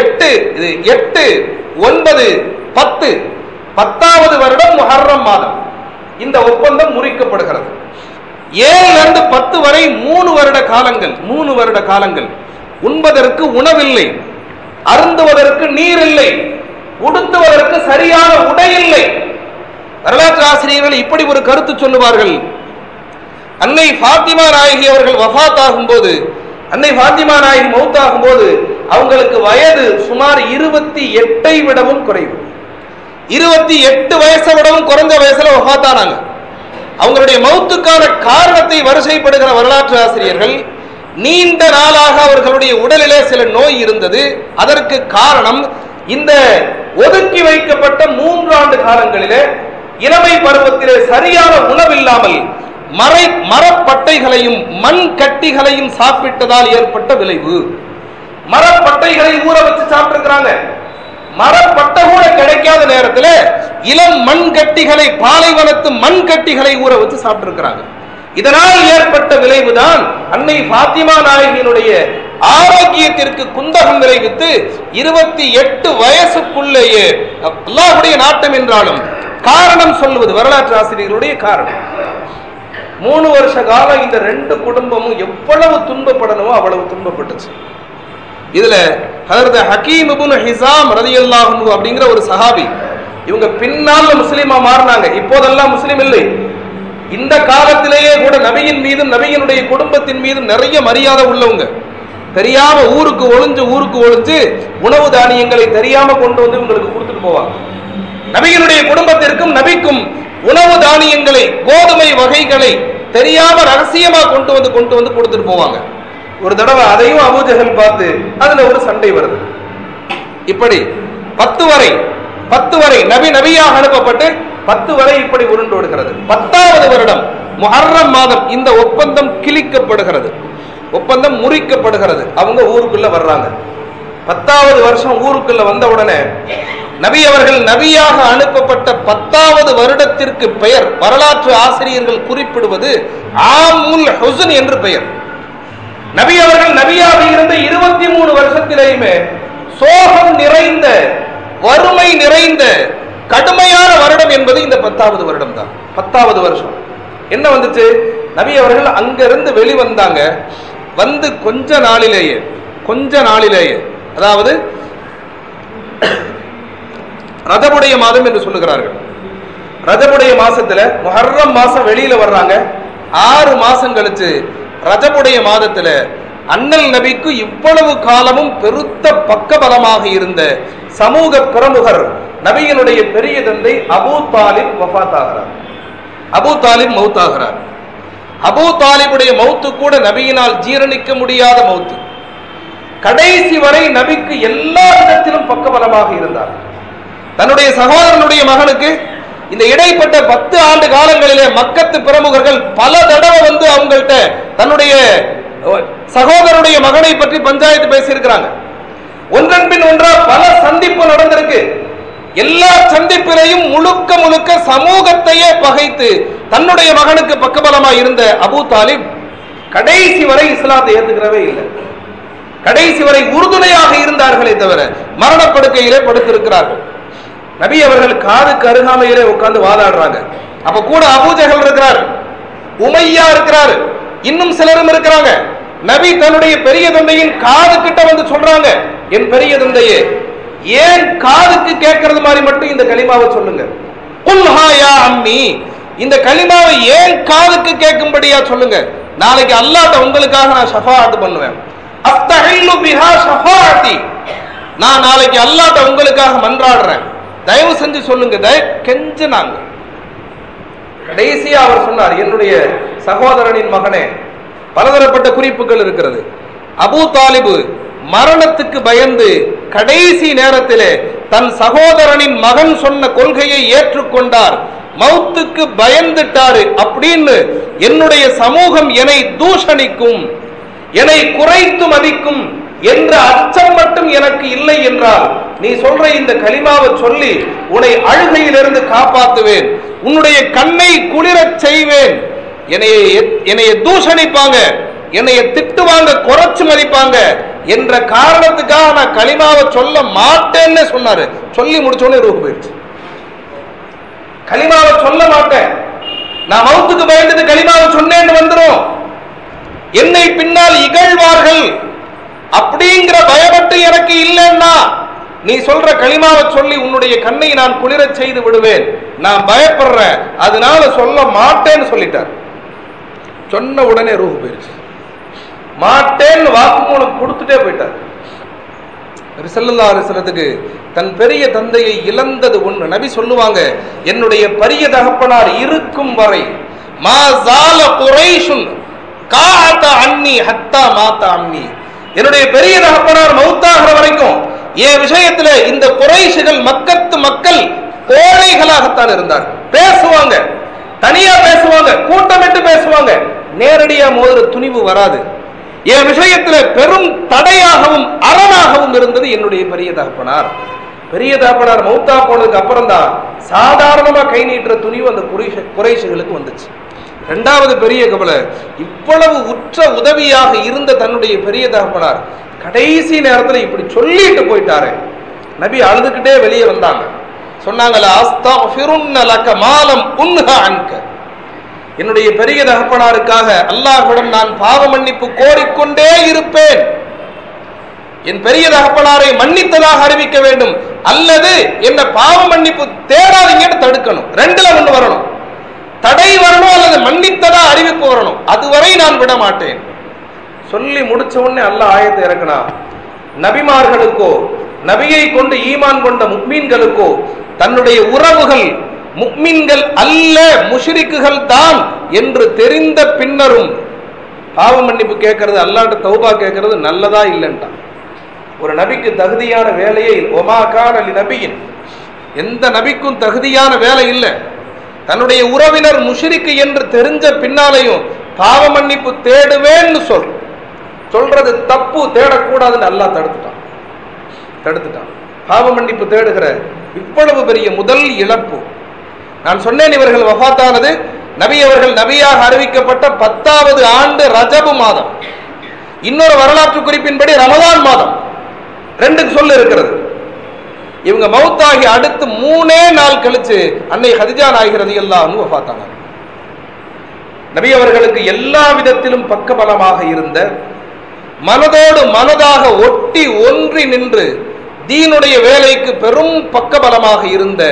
எட்டு இது எட்டு ஒன்பது பத்து பத்தாவது வருடம் முஹர்ரம் மாதம். இந்த ஒப்பந்தம் முறிக்கப்படுகிறது. ஏழுல இருந்து பத்து வரை மூணு வருட காலங்கள் மூணு வருட காலங்கள். உண்பதற்கு உணவில்லை அருந்துவதற்கு நீர் இல்லை உடுத்துவதற்கு சரியான உடை இல்லை வரலாற்று ஆசிரியர்கள் இப்படி ஒரு கருத்து சொல்லுவார்கள். அன்னை ஃபாத்திமா நாயகி அவர்கள் வஃபாத் ஆகும்போது அன்னை ஃபாத்திமா நாயகி மௌத்தாகும் போது அவங்களுக்கு வயது சுமார் இருபத்தி எட்டை விடவும் குறைவு. இருபத்தி எட்டு வயசை விடவும் குறைஞ்ச வயசுல ஒஃபாத்தானாங்க அவங்களுடைய மௌத்துக்கான காரணத்தை வரிசைப்படுகிற வரலாற்று ஆசிரியர்கள் நீண்ட நாளாக அவர்களுடைய உடலிலே சில நோய் இருந்தது. அதற்கு காரணம் இந்த ஒதுக்கி வைக்கப்பட்ட மூன்றாண்டு காலங்களிலே இளமை பருவத்திலே சரியான உணவில்லாமல் மறை மரப்பட்டைகளையும் மண் கட்டிகளையும் சாப்பிட்டதால் ஏற்பட்ட விளைவு. மரப்பட்டைகளை ஊற வச்சு சாப்பிட்டுருக்கிறாங்க. மரப்பட்டை கூட கிடைக்காத நேரத்தில் இளம் மண் கட்டிகளை பாலைவனத்து மண் கட்டிகளை ஊற வச்சு சாப்பிட்டிருக்கிறாங்க. இதனால் ஏற்பட்ட விளைவுதான் அன்னை பாத்திமா நாயகியினுடைய ஆரோக்கியத்திற்கு குந்தகம் விளைவித்து இருபத்தி எட்டு வயசுக்குள்ளேயே அல்லாஹுடைய நாட்டம் என்றாலும் காரணம் சொல்லுவது வரலாற்று ஆசிரியர்களுடைய காரணம். மூணு வருஷ காலம் இந்த ரெண்டு குடும்பமும் எவ்வளவு துன்பப்படணுமோ அவ்வளவு துன்பப்பட்டுச்சு. இதுல ஹதரத் ஹக்கீம் இப்னு ஹிசாம் ரதியுல்லாஹு அப்படிங்கிற ஒரு சஹாபி இவங்க பின்னால முஸ்லீமா மாறினாங்க. இப்போதெல்லாம் முஸ்லீம் இல்லை. இந்த காலத்திலேயே கூட நபியின் மீதும் நபியினுடைய குடும்பத்தின் மீதும் நிறைய மரியாதை உள்ளவங்க. தெரியாம ஊருக்கு ஒளிஞ்சு ஊருக்கு ஒளிஞ்சு உணவு தானியங்களை தெரியாம கொண்டு வந்து இவங்களுக்கு கொடுத்துட்டு போவாங்க. நபியினுடைய குடும்பத்திற்கும் நபிக்கும் உணவு தானியங்களை கோதுமை வகைகளை தெரியாம ரகசியமா கொண்டு வந்து கொண்டு வந்து கொடுத்துட்டு போவாங்க. ஒரு தடவை அதையும் அபூஜகன் பார்த்து அதுல ஒரு சண்டை வருது. இப்படி பத்து வரை பத்து வரை நபி நபியாக அனுப்பப்பட்டு பத்து வரை இப்படி உருண்டோடுகிறது பத்தாவது வருடம் முஹர்ரம் மாதம் இந்த ஒப்பந்தம் கிழிக்கப்படுகிறது. ஒப்பந்தம் முறிக்கப்படுகிறது. அவங்க ஊருக்குள்ள வர்றாங்க. பத்தாவது வருஷம் ஊருக்குள்ள வந்த உடனே நபி அவர்கள் நபியாக அனுப்பப்பட்ட பத்தாவது வருடத்திற்கு பெயர் வரலாற்று ஆசிரியர்கள் குறிப்பிடுவது ஆமுல் ஹுசன் என்று பெயர். நபி அவர்கள் நபியாக இருந்த இருபத்தி மூணு வருஷத்திலேயுமே சோகம் நிறைந்த வறுமை நிறைந்த கடுமையான வருடம் என்பது இந்த பத்தாவது வருடம் தான் பத்தாவது வருஷம். என்ன வந்துச்சு? நபி அவர்கள் அங்கிருந்து வெளிவந்தாங்க. வந்து கொஞ்ச நாளிலேயே கொஞ்ச நாளிலேயே. அதாவது ரதமுடைய மாதம் என்று சொல்லுகிறார்கள். ரதமுடைய மாசத்துல முஹர்ரம் மாசம் வெளியில வர்றாங்க. ஆறு மாசம் கழிச்சு ரஜமுடைய மாதத்துல அண்ணல் நபிக்கு இவ்வளவு காலமும் பெருத்த பக்கபலமாக இருந்த சமூக பிரமுகர் நபியினுடைய பெரிய தந்தை அபு தாலிப் வஃபாத் ஆகிறார் அபு தாலிப் மௌத்தாகிறார் அபூ தாலிபுடைய மௌத்து கூட நபியினால் ஜீரணிக்க முடியாத மௌத்து கடைசி வரை நபிக்கு எல்லா விதத்திலும் பக்கபலமாக இருந்தார். தன்னுடைய சகோதரனுடைய மகனுக்கு இந்த இடைப்பட்ட பத்து ஆண்டு காலங்களிலே மக்கத்து பிரமுகர்கள் பல தடவை வந்து அவங்கள்ட்ட தன்னுடைய சகோதரனுடைய மகனை பற்றி பஞ்சாயத்து பேசியிருக்கிறாங்க. ஒன்றன் பின் ஒன்றா பல சந்திப்பு நடந்திருக்கு. எல்லா சந்திப்பிலையும் முழுக்க முழுக்க சமூகத்தையே பகைத்து தன்னுடைய மகனுக்கு பக்கபலமா இருந்த அபூ தாலிப் கடைசி வரை இஸ்லாத்தை ஏத்துக்கிறவே இல்லை. கடைசி வரை உறுதுணையாக இருந்தார்களே தவிர மரணப்படுக்கையிலே படுத்திருக்கிறார்கள். நபி அவர்கள் காதுக்கு அருகாமையிலே உட்கார்ந்து வாதாடுறாங்க. அப்ப கூட அபூஜகல் இருக்கிறார் உமையா இருக்கிறார் இன்னும் சிலரும் இருக்கிறாங்க. நபி தன்னுடைய பெரிய தந்தையின் காது கிட்ட வந்து சொல்றாங்க என் பெரிய தந்தையே ஏன் காதுக்கு கேட்கறது மாதிரி மட்டும் இந்த களிமாவை சொல்லுங்க? குல்ஹா அம்மி. இந்த களிமாவை ஏன் காதுக்கு கேட்கும்படியா சொல்லுங்க? நாளைக்கு அல்லாட்ட உங்களுக்காக நான் ஷஃபாஅத் பண்ணுவேன். அஸ்தஹில்லு பிஹா ஷஃபாஅத்தி. நான் நாளைக்கு அல்லாட்ட உங்களுக்காக மன்றாடுறேன். தயவு செஞ்சு சொல்லுங்க தய கெஞ்சினாங்க. கடைசியா அவர் சொன்னார் என்னுடைய சகோதரனின் மகனே பலதரப்பட்ட குறிப்புகள் இருக்கிறது. அபூ தாலிபு மரணத்துக்கு பயந்து கடைசி நேரத்திலே தன் சகோதரனின் மகன் சொன்ன கொள்கையை ஏற்றுக்கொண்டார். மௌத்துக்கு பயந்துட்டாரு அப்படின்னு என்னுடைய சமூகம் என்னை தூஷணிக்கும் என்னை குறைத்து மதிக்கும் என்ற அச்சம் மட்டும் எனக்கு இல்லை என்றால் நீ சொல்ற இந்த கலிமாவை சொல்லி உன்னை அழுகையிலிருந்து காப்பாத்துவேன் உன்னுடைய கண்ணை குளிரச் செய்வேன். என்னைய என்னைய தூஷணிப்பாங்க என்னைய திட்டுவாங்க குறைச்சு மதிப்பாங்க என்ற காரணத்துக்காக நான் களிமாவை சொல்ல மாட்டேன்னு சொன்னாரு. சொல்லி முடிச்சோடனே ரூபு போயிடுச்சு. களிமாவை சொல்ல மாட்டேன். நான் மவுத்துக்கு பயந்துட்டு களிமாவை சொன்னேன்னு வந்துடும் என்னை பின்னால் இகழ்வார்கள். அப்படிங்கிற பயபட்டு எனக்கு இல்லைன்னா நீ சொல்ற களிமாவை சொல்லி உன்னுடைய கண்ணை நான் குளிரச் செய்து விடுவேன். நான் பயப்படுறேன். அதனால சொல்ல மாட்டேன்னு சொல்லிட்டார். சொன்ன உடனே ரூபு போயிருச்சு. மாட்டேன்னு வாக்குமூலம் கொடுத்துட்டே போயிட்டார். நபி ஸல்லல்லாஹு தன் பெரிய தந்தையை இழந்தது ஒண்ணு நபி சொல்லுவாங்க என்னுடைய பெரிய தகப்பனார் இருக்கும் வரை மா ஜால குரைஷுன் காஅத அன்னி ஹத்தா மாத்தா அம்மி என்னுடைய பெரிய தகப்பனார் மவுத்தாகிற வரைக்கும் என் விஷயத்துல இந்த குறைசுகள் மக்கத்து மக்கள் கோழைகளாகத்தான் இருந்தார். பேசுவாங்க. தனியா பேசுவாங்க. கூட்டமிட்டு பேசுவாங்க. நேரடியா மோதுற துணிவு வராது. என் விஷயத்துல பெரும் தடையாகவும் அரணாகவும் இருந்தது என்னுடைய பெரிய தகப்பனார். பெரிய தகப்பனார் மௌத்தா போனதுக்கு அப்புறம் தான் சாதாரணமா கை நீட்டுற துணிவு அந்த குறைஷ குறைஷுகளுக்கு வந்துச்சு. ரெண்டாவது பெரிய கவலை இவ்வளவு உற்ற உதவியாக இருந்த தன்னுடைய பெரிய தகப்பனார் கடைசி நேரத்தில் இப்படி சொல்லிட்டு போயிட்டாரு. நபி அழுதுகிட்டே வெளியே வந்தாங்க. சொன்னாங்க மாலம் அன்க. என்னுடைய பெரிய தகப்பனாருக்காக அல்லாஹுடன் நான் பாவ மன்னிப்பு கோரிக்கொண்டே இருப்பேன். என் பெரிய தகப்பனாரை மன்னித்ததாக அறிவிக்க வேண்டும். அல்லது என்ன பாவ மன்னிப்பு தேடாதீங்கன்னு தடுக்கணும். ரெண்டுல ஒன்று வரணும். தடை வரணும் அல்லது மன்னித்ததா அறிவிப்பு வரணும் அதுவரை நான் விட மாட்டேன் சொல்லி முடிச்ச உடனே அல்ல ஆயத்தை இறக்கணா நபிமார்களுக்கோ நபியை கொண்டு ஈமான் கொண்ட முக்மீன்களுக்கோ தன்னுடைய உறவுகள் முக்மீன்கள் அல்ல முஷிரிக்குகள் தான் என்று தெரிந்த பின்னரும் பாவ மன்னிப்பு கேட்கறது அல்லாட்ட தௌபா கேட்கறது நல்லதா இல்லைன்ட்டான் ஒரு நபிக்கு தகுதியான வேலையே ஒமாகான் அலி நபியின்? எந்த நபிக்கும் தகுதியான வேலை இல்லை. தன்னுடைய உறவினர் முஷிரிக்கு என்று தெரிஞ்ச பின்னாலையும் பாவ மன்னிப்பு தேடுவேன்னு சொல். சொல்றது தப்பு தேடக்கூடாதுன்னு நல்லா தடுத்துட்டான். தடுத்துட்டான். பாவ மன்னிப்பு தேடுகிற இவ்வளவு பெரிய முதல் இழப்பு. நான் சொன்னேன் இவர்கள் வஃபாத்தானது நபி அவர்கள் நபியாக அறிவிக்கப்பட்ட பத்தாவது ஆண்டு ரஜபு மாதம். இன்னொரு வரலாற்று குறிப்பின்படி ரமதான் மாதம். ரெண்டுக்கு சொல்லு இருக்கிறது. இவங்க மௌத்தாகி அடுத்து மூணே நாள் கழிச்சு அன்னை ஹதிஜா நாயகிறது எல்லாம் பார்த்தாங்க நபி அவர்களுக்கு எல்லா விதத்திலும் பக்கபலமாக இருந்த மனதோடு மனதாக ஒட்டி ஒன்றி நின்று தீனுடைய வேலைக்கு பெரும் பக்கபலமாக இருந்த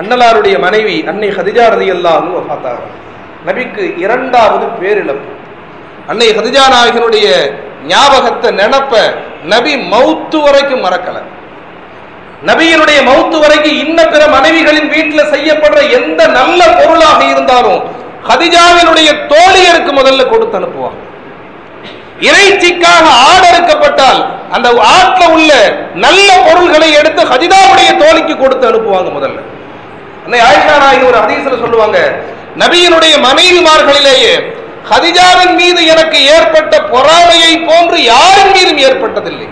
அன்னலாருடைய மனைவி அன்னை ஹதிஜா ரதி எல்லாம் வஃபாத்தாங்க நபிக்கு இரண்டாவது பேரிழப்பு. அன்னை ஹதிஜா நாயகனுடைய ஞாபகத்தை நினப்ப நபி மௌத்து வரைக்கும் மறக்கல. நபியினுடைய மௌத்து வரைக்கும் இன்ன பிற மனைவிகளின் வீட்டில் செய்யப்படுற எந்த நல்ல பொருளாக இருந்தாலும் ஹதிஜாவினுடைய தோழியருக்கு முதல்ல கொடுத்து அனுப்புவாங்க. இறைச்சிக்காக ஆடறுக்கப்பட்டால் அந்த ஆட்டில் உள்ள நல்ல பொருள்களை எடுத்து ஹதிதாவுடைய தோழிக்கு கொடுத்து அனுப்புவாங்க முதல்ல. அன்னை ஆயிஷா நாயகி ஒரு ஹதீஸ்ல சொல்லுவாங்க நபியினுடைய மனைவிமார்களிலேயே ஹதிஜாவின் மீது எனக்கு ஏற்பட்ட பொறாமையை போன்று யாரின் மீதும் ஏற்பட்டதில்லை.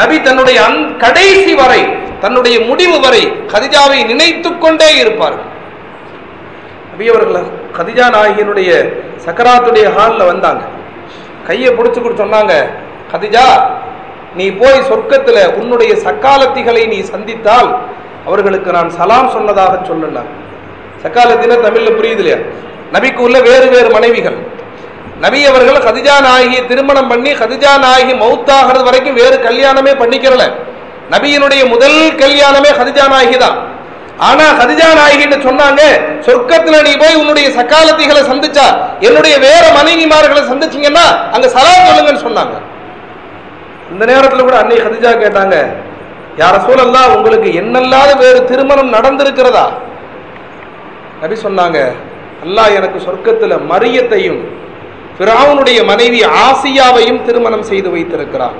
நபி தன்னுடைய அந் கடைசி வரை தன்னுடைய முடிவு வரை கதிஜாவை நினைத்துக் கொண்டே இருப்பார்கள். நபி கதிஜா நாயகியினுடைய சக்கராத்துடைய ஹாலில் வந்தாங்க. கையை பிடிச்சு சொன்னாங்க கதிஜா நீ போய் சொர்க்கத்தில் உன்னுடைய சக்காலத்திகளை நீ சந்தித்தால் அவர்களுக்கு நான் சலாம் சொன்னதாக சொல்லுனாங்க சக்காலத்தின தமிழில் புரியுது இல்லையா நபிக்கு உள்ள வேறு வேறு மனைவிகள். நபி அவர்கள் கதிஜா நாயகியை திருமணம் பண்ணி கதிஜா நாயகி மௌத்தாகிறது வரைக்கும் வேறு கல்யாணமே பண்ணிக்கிறல. நபியினுடைய முதல் கல்யாணமே ஹதிஜா நாயகி தான் ஆனா ஹதிஜா நாயகின்னு சொன்னாங்க சொர்க்கத்துல நீ போய் உன்னுடைய சக்காலத்திகளை சந்திச்சா என்னுடைய வேற மனைவிமார்களை சந்திச்சீங்கன்னா அங்க சலாம் சொல்லுங்கன்னு சொன்னாங்க. இந்த நேரத்துல கூட அன்னை ஹதிஜா கேட்டாங்க யார சூழல்லா உங்களுக்கு என்னல்லாத வேறு திருமணம் நடந்திருக்கிறதா? நபி சொன்னாங்க அல்லாஹ் எனக்கு சொர்க்கத்துல மரியத்தையும் பிராவுனுடைய மனைவி ஆசியாவையும் திருமணம் செய்து வைத்திருக்கிறான்.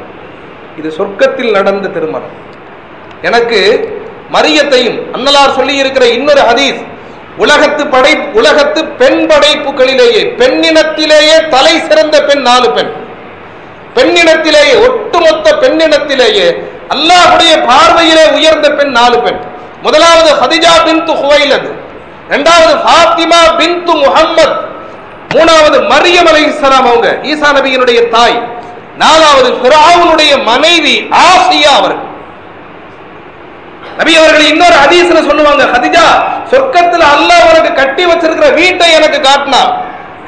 இது சொர்க்கத்தில் நடந்த திருமணம். எனக்கு மரியத்தையும் அன்னலார் சொல்லி இருக்கிற இன்னொரு ஹதீஸ் உலகத்து படை உலகத்து பெண் படைப்புகளிலேயே பெண்ணினத்திலேயே தலை சிறந்த பெண் நாலு பெண். பெண்ணினத்திலேயே ஒட்டுமொத்த பெண்ணினத்திலேயே அல்லாஹுடைய பார்வையிலே உயர்ந்த பெண் நாலு பெண். முதலாவது ஹதிஜா பின்து ஹுவைலது இரண்டாவது ஃபாத்திமா பின்து முகம்மத் மூணாவது மரியம் இஸ்லாம் அவங்க ஈசா நபியினுடைய தாய். நாலாவது பிராவுனுடைய மனைவி ஆசியா அவர்கள். நபி அவர்கள் இன்னொரு ஹதீஸ்ல சொல்லுவாங்க ஹதிஜா சொர்க்கத்துல அல்லாஹ் உனக்கு கட்டி வச்சிருக்கிற வீட்டை எனக்கு காட்டினா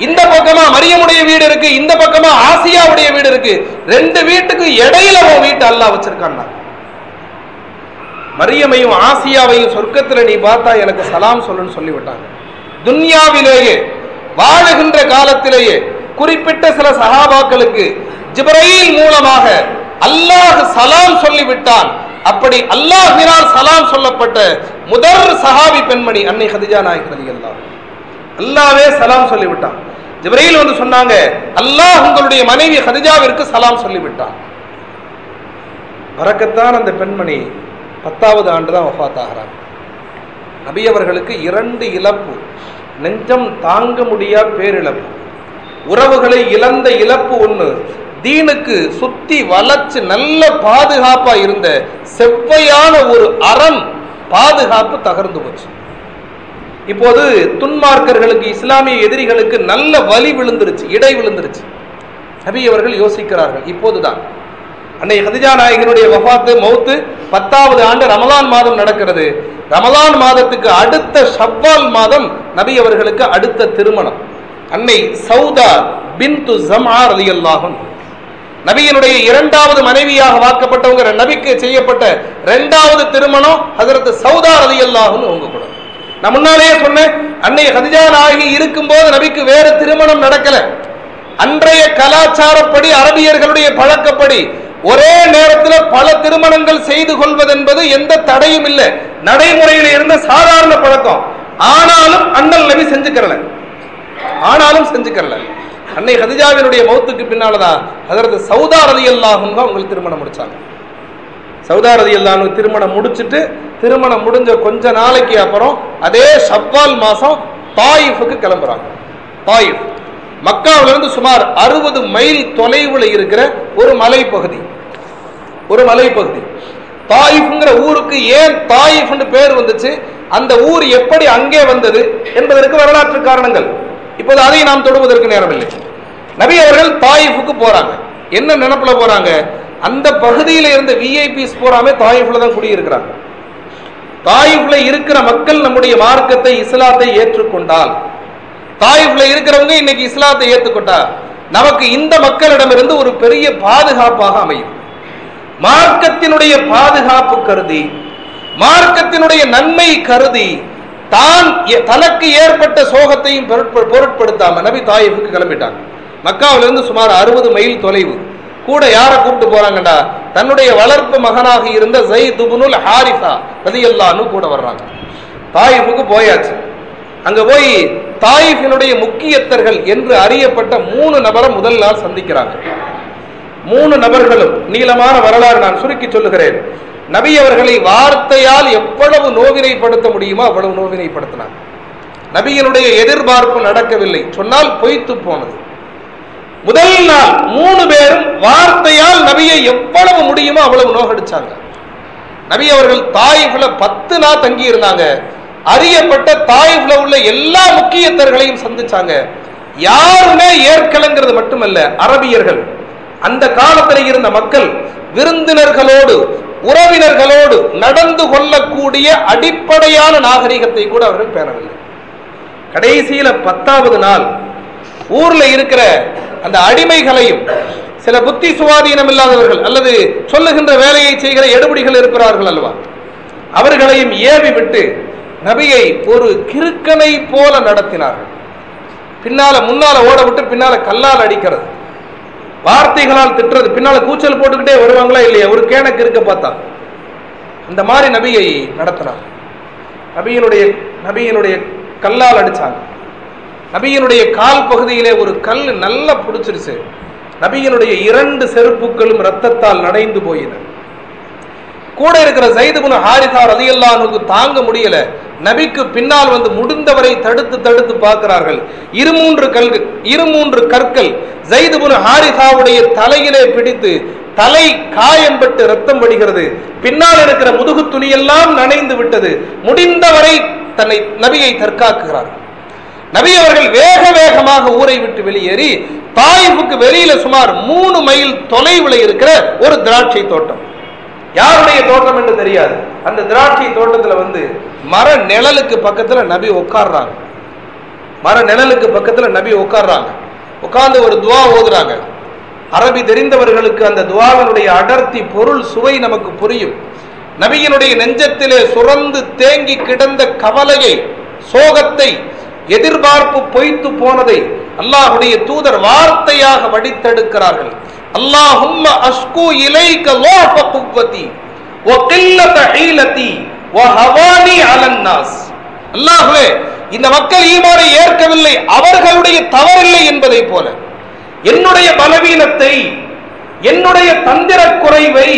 இந்த பக்கமா மரியமுடைய வீடு இருக்கு இந்த பக்கமா ஆசியாவுடைய வீடு இருக்கு ரெண்டு வீட்டுக்கு இடையில உன் வீட்டை அல்லாஹ் வச்சிருக்கான் மரியமையும் ஆசியாவையும் சொர்க்கத்துல நீ பார்த்தா எனக்கு சலாம் சொல்லுன்னு சொல்லிவிட்டாங்க. துன்யாவிலேயே வாழுகின்ற காலத்திலேயே குறிப்பிட்ட சில சகாபாக்களுக்கு ஜிப்ரீல் மூலமாக அல்லாஹ் சலாம் சொல்லிவிட்டான். அப்படி அல்லாஹினால் சலாம் சொல்லப்பட்ட முதல் சஹாபி பெண்மணி அன்னை ஹதிஜா நாயகர் ரலியல்லாஹு அல்லாவே சலாம் சொல்லிவிட்டான். ஜிப்ரீல் வந்து சொன்னாங்க அல்லாஹ் உங்களுடைய மனைவி ஹதிஜாவிற்கு சலாம் சொல்லிவிட்டான். பறக்கத்தான் அந்த பெண்மணி பத்தாவது ஆண்டு தான் வஃபாத் ஆகிறாங்க நபி அவர்களுக்கு இரண்டு இழப்பு. நெஞ்சம் தாங்க முடியா பேரிழப்பு. உறவுகளை இழந்த இழப்பு ஒன்று தீனுக்கு சுத்தி வளைச்சு நல்ல பாதுகாப்பா இருந்த செவ்வையான ஒரு அறம் பாதுகாப்பு தகர்ந்து போச்சு. இப்போது துன்மார்க்கர்களுக்கு இஸ்லாமிய எதிரிகளுக்கு நல்ல வலி விழுந்துருச்சு இடை விழுந்துருச்சு. நபி அவர்கள் யோசிக்கிறார்கள் இப்போதுதான். அன்னை ஹதிஜா நாயகனுடைய வஃபாத்து மௌத்து பத்தாவது ஆண்டு ரமலான் மாதம் நடக்கிறது. ரமலான் மாதத்துக்கு அடுத்த ஷவ்வால் மாதம் நபி அவர்களுக்கு அடுத்த திருமணம். அன்னை சௌதா பின்து அலி அல்லாஹன் நபியினுடைய இரண்டாவது மனைவியாக வாக்கப்பட்டவங்க நபிக்கு செய்யப்பட்ட இரண்டாவது திருமணம் ஹஜரத் சௌதா ரலியல்லாஹுன்னு அவங்க கூட. நான் முன்னாலேயே சொன்னேன் அன்னை ஹதிஜா நாயகி இருக்கும்போது நபிக்கு வேறு திருமணம் நடக்கல. அன்றைய கலாச்சாரப்படி அரபியர்களுடைய பழக்கப்படி ஒரே நேரத்தில் பல திருமணங்கள் செய்து கொள்வதென்பது எந்த தடையும் இல்லை. நடைமுறையில் இருந்த சாதாரண பழக்கம். ஆனாலும் அண்ணல் நபி செஞ்சுக்கிறல. ஆனாலும் செஞ்சுக்கிறல. அன்னை ஹதிஜாவினுடைய மௌத்துக்கு பின்னால்தான் அதற்கு சௌதா ரதி அல்லாஹும் தான் உங்களுக்கு திருமணம் முடிச்சாங்க. சௌதா ரதி அல்லாஹு திருமணம் முடிச்சிட்டு திருமணம் முடிஞ்ச கொஞ்ச நாளைக்கு அப்புறம் அதே ஷவ்வால் மாசம் தாயிஃபுக்கு கிளம்புறாங்க. தாயிஃப். மக்காவிலிருந்து சுமார் அறுபது மைல் தொலைவில் இருக்கிற ஒரு மலைப்பகுதி. ஒரு மலைப்பகுதி. தாயிஃப்ங்கிற ஊருக்கு ஏன் தாயிஃப்னு பேர் வந்துச்சு? அந்த ஊர் எப்படி அங்கே வந்தது? என்பதற்கு வரலாற்று காரணங்கள். இப்போது அதை நாம் தொடுவதற்கு நேரமில்லை. நபி அவர்கள் தாயிஃபுக்கு போறாங்க. என்ன நினப்புல போறாங்க? அந்த பகுதியில் இருந்த விஐபிஸ் போறாமே தாயிஃப்ல தான் குடியிருக்கிறாங்க. தாயிஃப்ல இருக்கிற மக்கள் நம்முடைய மார்க்கத்தை இஸ்லாத்தை ஏற்றுக்கொண்டால் தாயிஃப்ல இருக்கிறவங்க இன்னைக்கு இஸ்லாத்தை ஏற்றுக்கொண்டா நமக்கு இந்த மக்களிடமிருந்து ஒரு பெரிய பாதுகாப்பாக அமையும். மார்க்கத்தினுடைய பாதுகாப்பு கருதி மார்க்கத்தினுடைய நன்மை கருதி தான் தனக்கு ஏற்பட்ட சோகத்தையும் பொருட்படுத்தாம நபி தாயிஃபுக்கு கிளம்பிட்டாங்க மக்காவிலிருந்து சுமார் அறுபது மைல் தொலைவு. கூட யாரை கூப்பிட்டு போறாங்கடா? தன்னுடைய வளர்ப்பு மகனாக இருந்த ஜெய் துபுனுல் ஹாரிசா ரதியல்லான்னு கூட வர்றாங்க. தாயிஃபுக்கு போயாச்சு. அங்க போய் தாயிஃபினுடைய முக்கியத்தர்கள் என்று அறியப்பட்ட மூணு நபரை முதல் நாள் சந்திக்கிறாங்க. மூணு நபர்களும் நீளமான வரலாறு நான் சுருக்கி சொல்லுகிறேன். நபி அவர்களை வார்த்தையால் எவ்வளவு நோவினைப்படுத்த முடியுமோ அவ்வளவு நோவினைப்படுத்தினார். நபியினுடைய எதிர்பார்ப்பு நடக்கவில்லை. சொன்னால் பொய்த்து போனது. முதல் நாள் மூணு பேரும் வார்த்தையால் நபியை எவ்வளவு முடியுமோ அவ்வளவு நோகடிச்சாங்க. நபி அவர்கள் தாயிஃப்ல பத்து நாள் தங்கி இருந்தாங்க அறியப்பட்ட தாயிஃப்ல உள்ள எல்லா முக்கியத்தர்களையும் சந்திச்சாங்க. யாருமே ஏற்கலங்கிறது மட்டுமல்ல அரபியர்கள். அந்த காலத்தில் இருந்த மக்கள் விருந்தினர்களோடு உறவினர்களோடு நடந்து கொள்ளக்கூடிய அடிப்படையான நாகரிகத்தை கூட அவர்கள் பேணவில்லை. கடைசியில பத்தாவது நாள் ஊர்ல இருக்கிற அந்த அடிமைகளையும் சில புத்தி சுவாதீனம் இல்லாதவர்கள் அல்லது சொல்லுகின்ற வேலையை செய்கிற எடுபடிகள் இருக்கிறார்கள் அல்லவா? அவர்களையும் ஏவி விட்டு நபியை ஒரு கிறுக்கனை போல நடத்தினார்கள். பின்னால முன்னால ஓட விட்டு பின்னால கல்லால் அடிக்கிறது. வார்த்தைகளால் திட்டுறது. பின்னால கூச்சல் போட்டுக்கிட்டே வருவாங்களா இல்லையா? ஒரு கேனக்கு இருக்க பார்த்தா. அந்த மாதிரி நபியை நடத்தினார் நபியினுடைய நபியினுடைய கல்லால் அடிச்சாங்க. நபியினுடைய கால் பகுதியிலே ஒரு கல் நல்லா பிடிச்சிருச்சு. நபியினுடைய இரண்டு செருப்புகளும் ரத்தத்தால் நடைந்து போயின. கூட இருக்கிற ஜைதுபுன் ஹாரிசா ரலியல்லாஹுக்கு தாங்க முடியல. நபிக்கு பின்னால் வந்து முடிந்தவரை தடுத்து தடுத்து பார்க்கிறார்கள். இருமூன்று கல்கள் இருமூன்று கற்கள் ஜைதுபுன் ஹாரிசாவுடைய தலையிலே பிடித்து தலை காயம்பட்டு ரத்தம் வடிகிறது. பின்னால் இருக்கிற முதுகு துணியெல்லாம் நனைந்து விட்டது. முடிந்தவரை தன்னை நபியை தற்காக்குகிறார் நபி அவர்கள் வேக வேகமாக ஊரை விட்டு வெளியேறி தாயிஃபுக்கு வெளியில சுமார் மூணு மைல் தொலைவில் இருக்கிற ஒரு திராட்சை தோட்டம். யாருடைய தோட்டம் என்று தெரியாது. அந்த திராட்சை தோட்டத்துல வந்து மர நிழலுக்கு பக்கத்துல நபி உட்கார்றாங்க. மர நிழலுக்கு பக்கத்துல நபி உட்கார்றாங்க. உட்கார்ந்து ஒரு துவா ஓதுறாங்க. அரபி தெரிந்தவர்களுக்கு அந்த துவாவினுடைய அடர்த்தி பொருள் சுவை நமக்கு புரியும். நபியினுடைய நெஞ்சத்திலே சுரந்து தேங்கி கிடந்த கவலையை சோகத்தை எதிர்பார்ப்பு பொய்த்து போனதை அல்லாஹுடைய தூதர் வார்த்தையாக வடித்தெடுக்கிறார்கள். அல்லாஹும் அஸ்கு இலைக லோப குவதி ஓ கில்லத ஹீலதி ஓ ஹவானி அலன்னாஸ் அல்லாஹுவே இந்த மக்கள் ஈமானை ஏற்கவில்லை அவர்களுடைய தவறில்லை என்பதை போல. என்னுடைய பலவீனத்தை என்னுடைய தந்திர குறைவை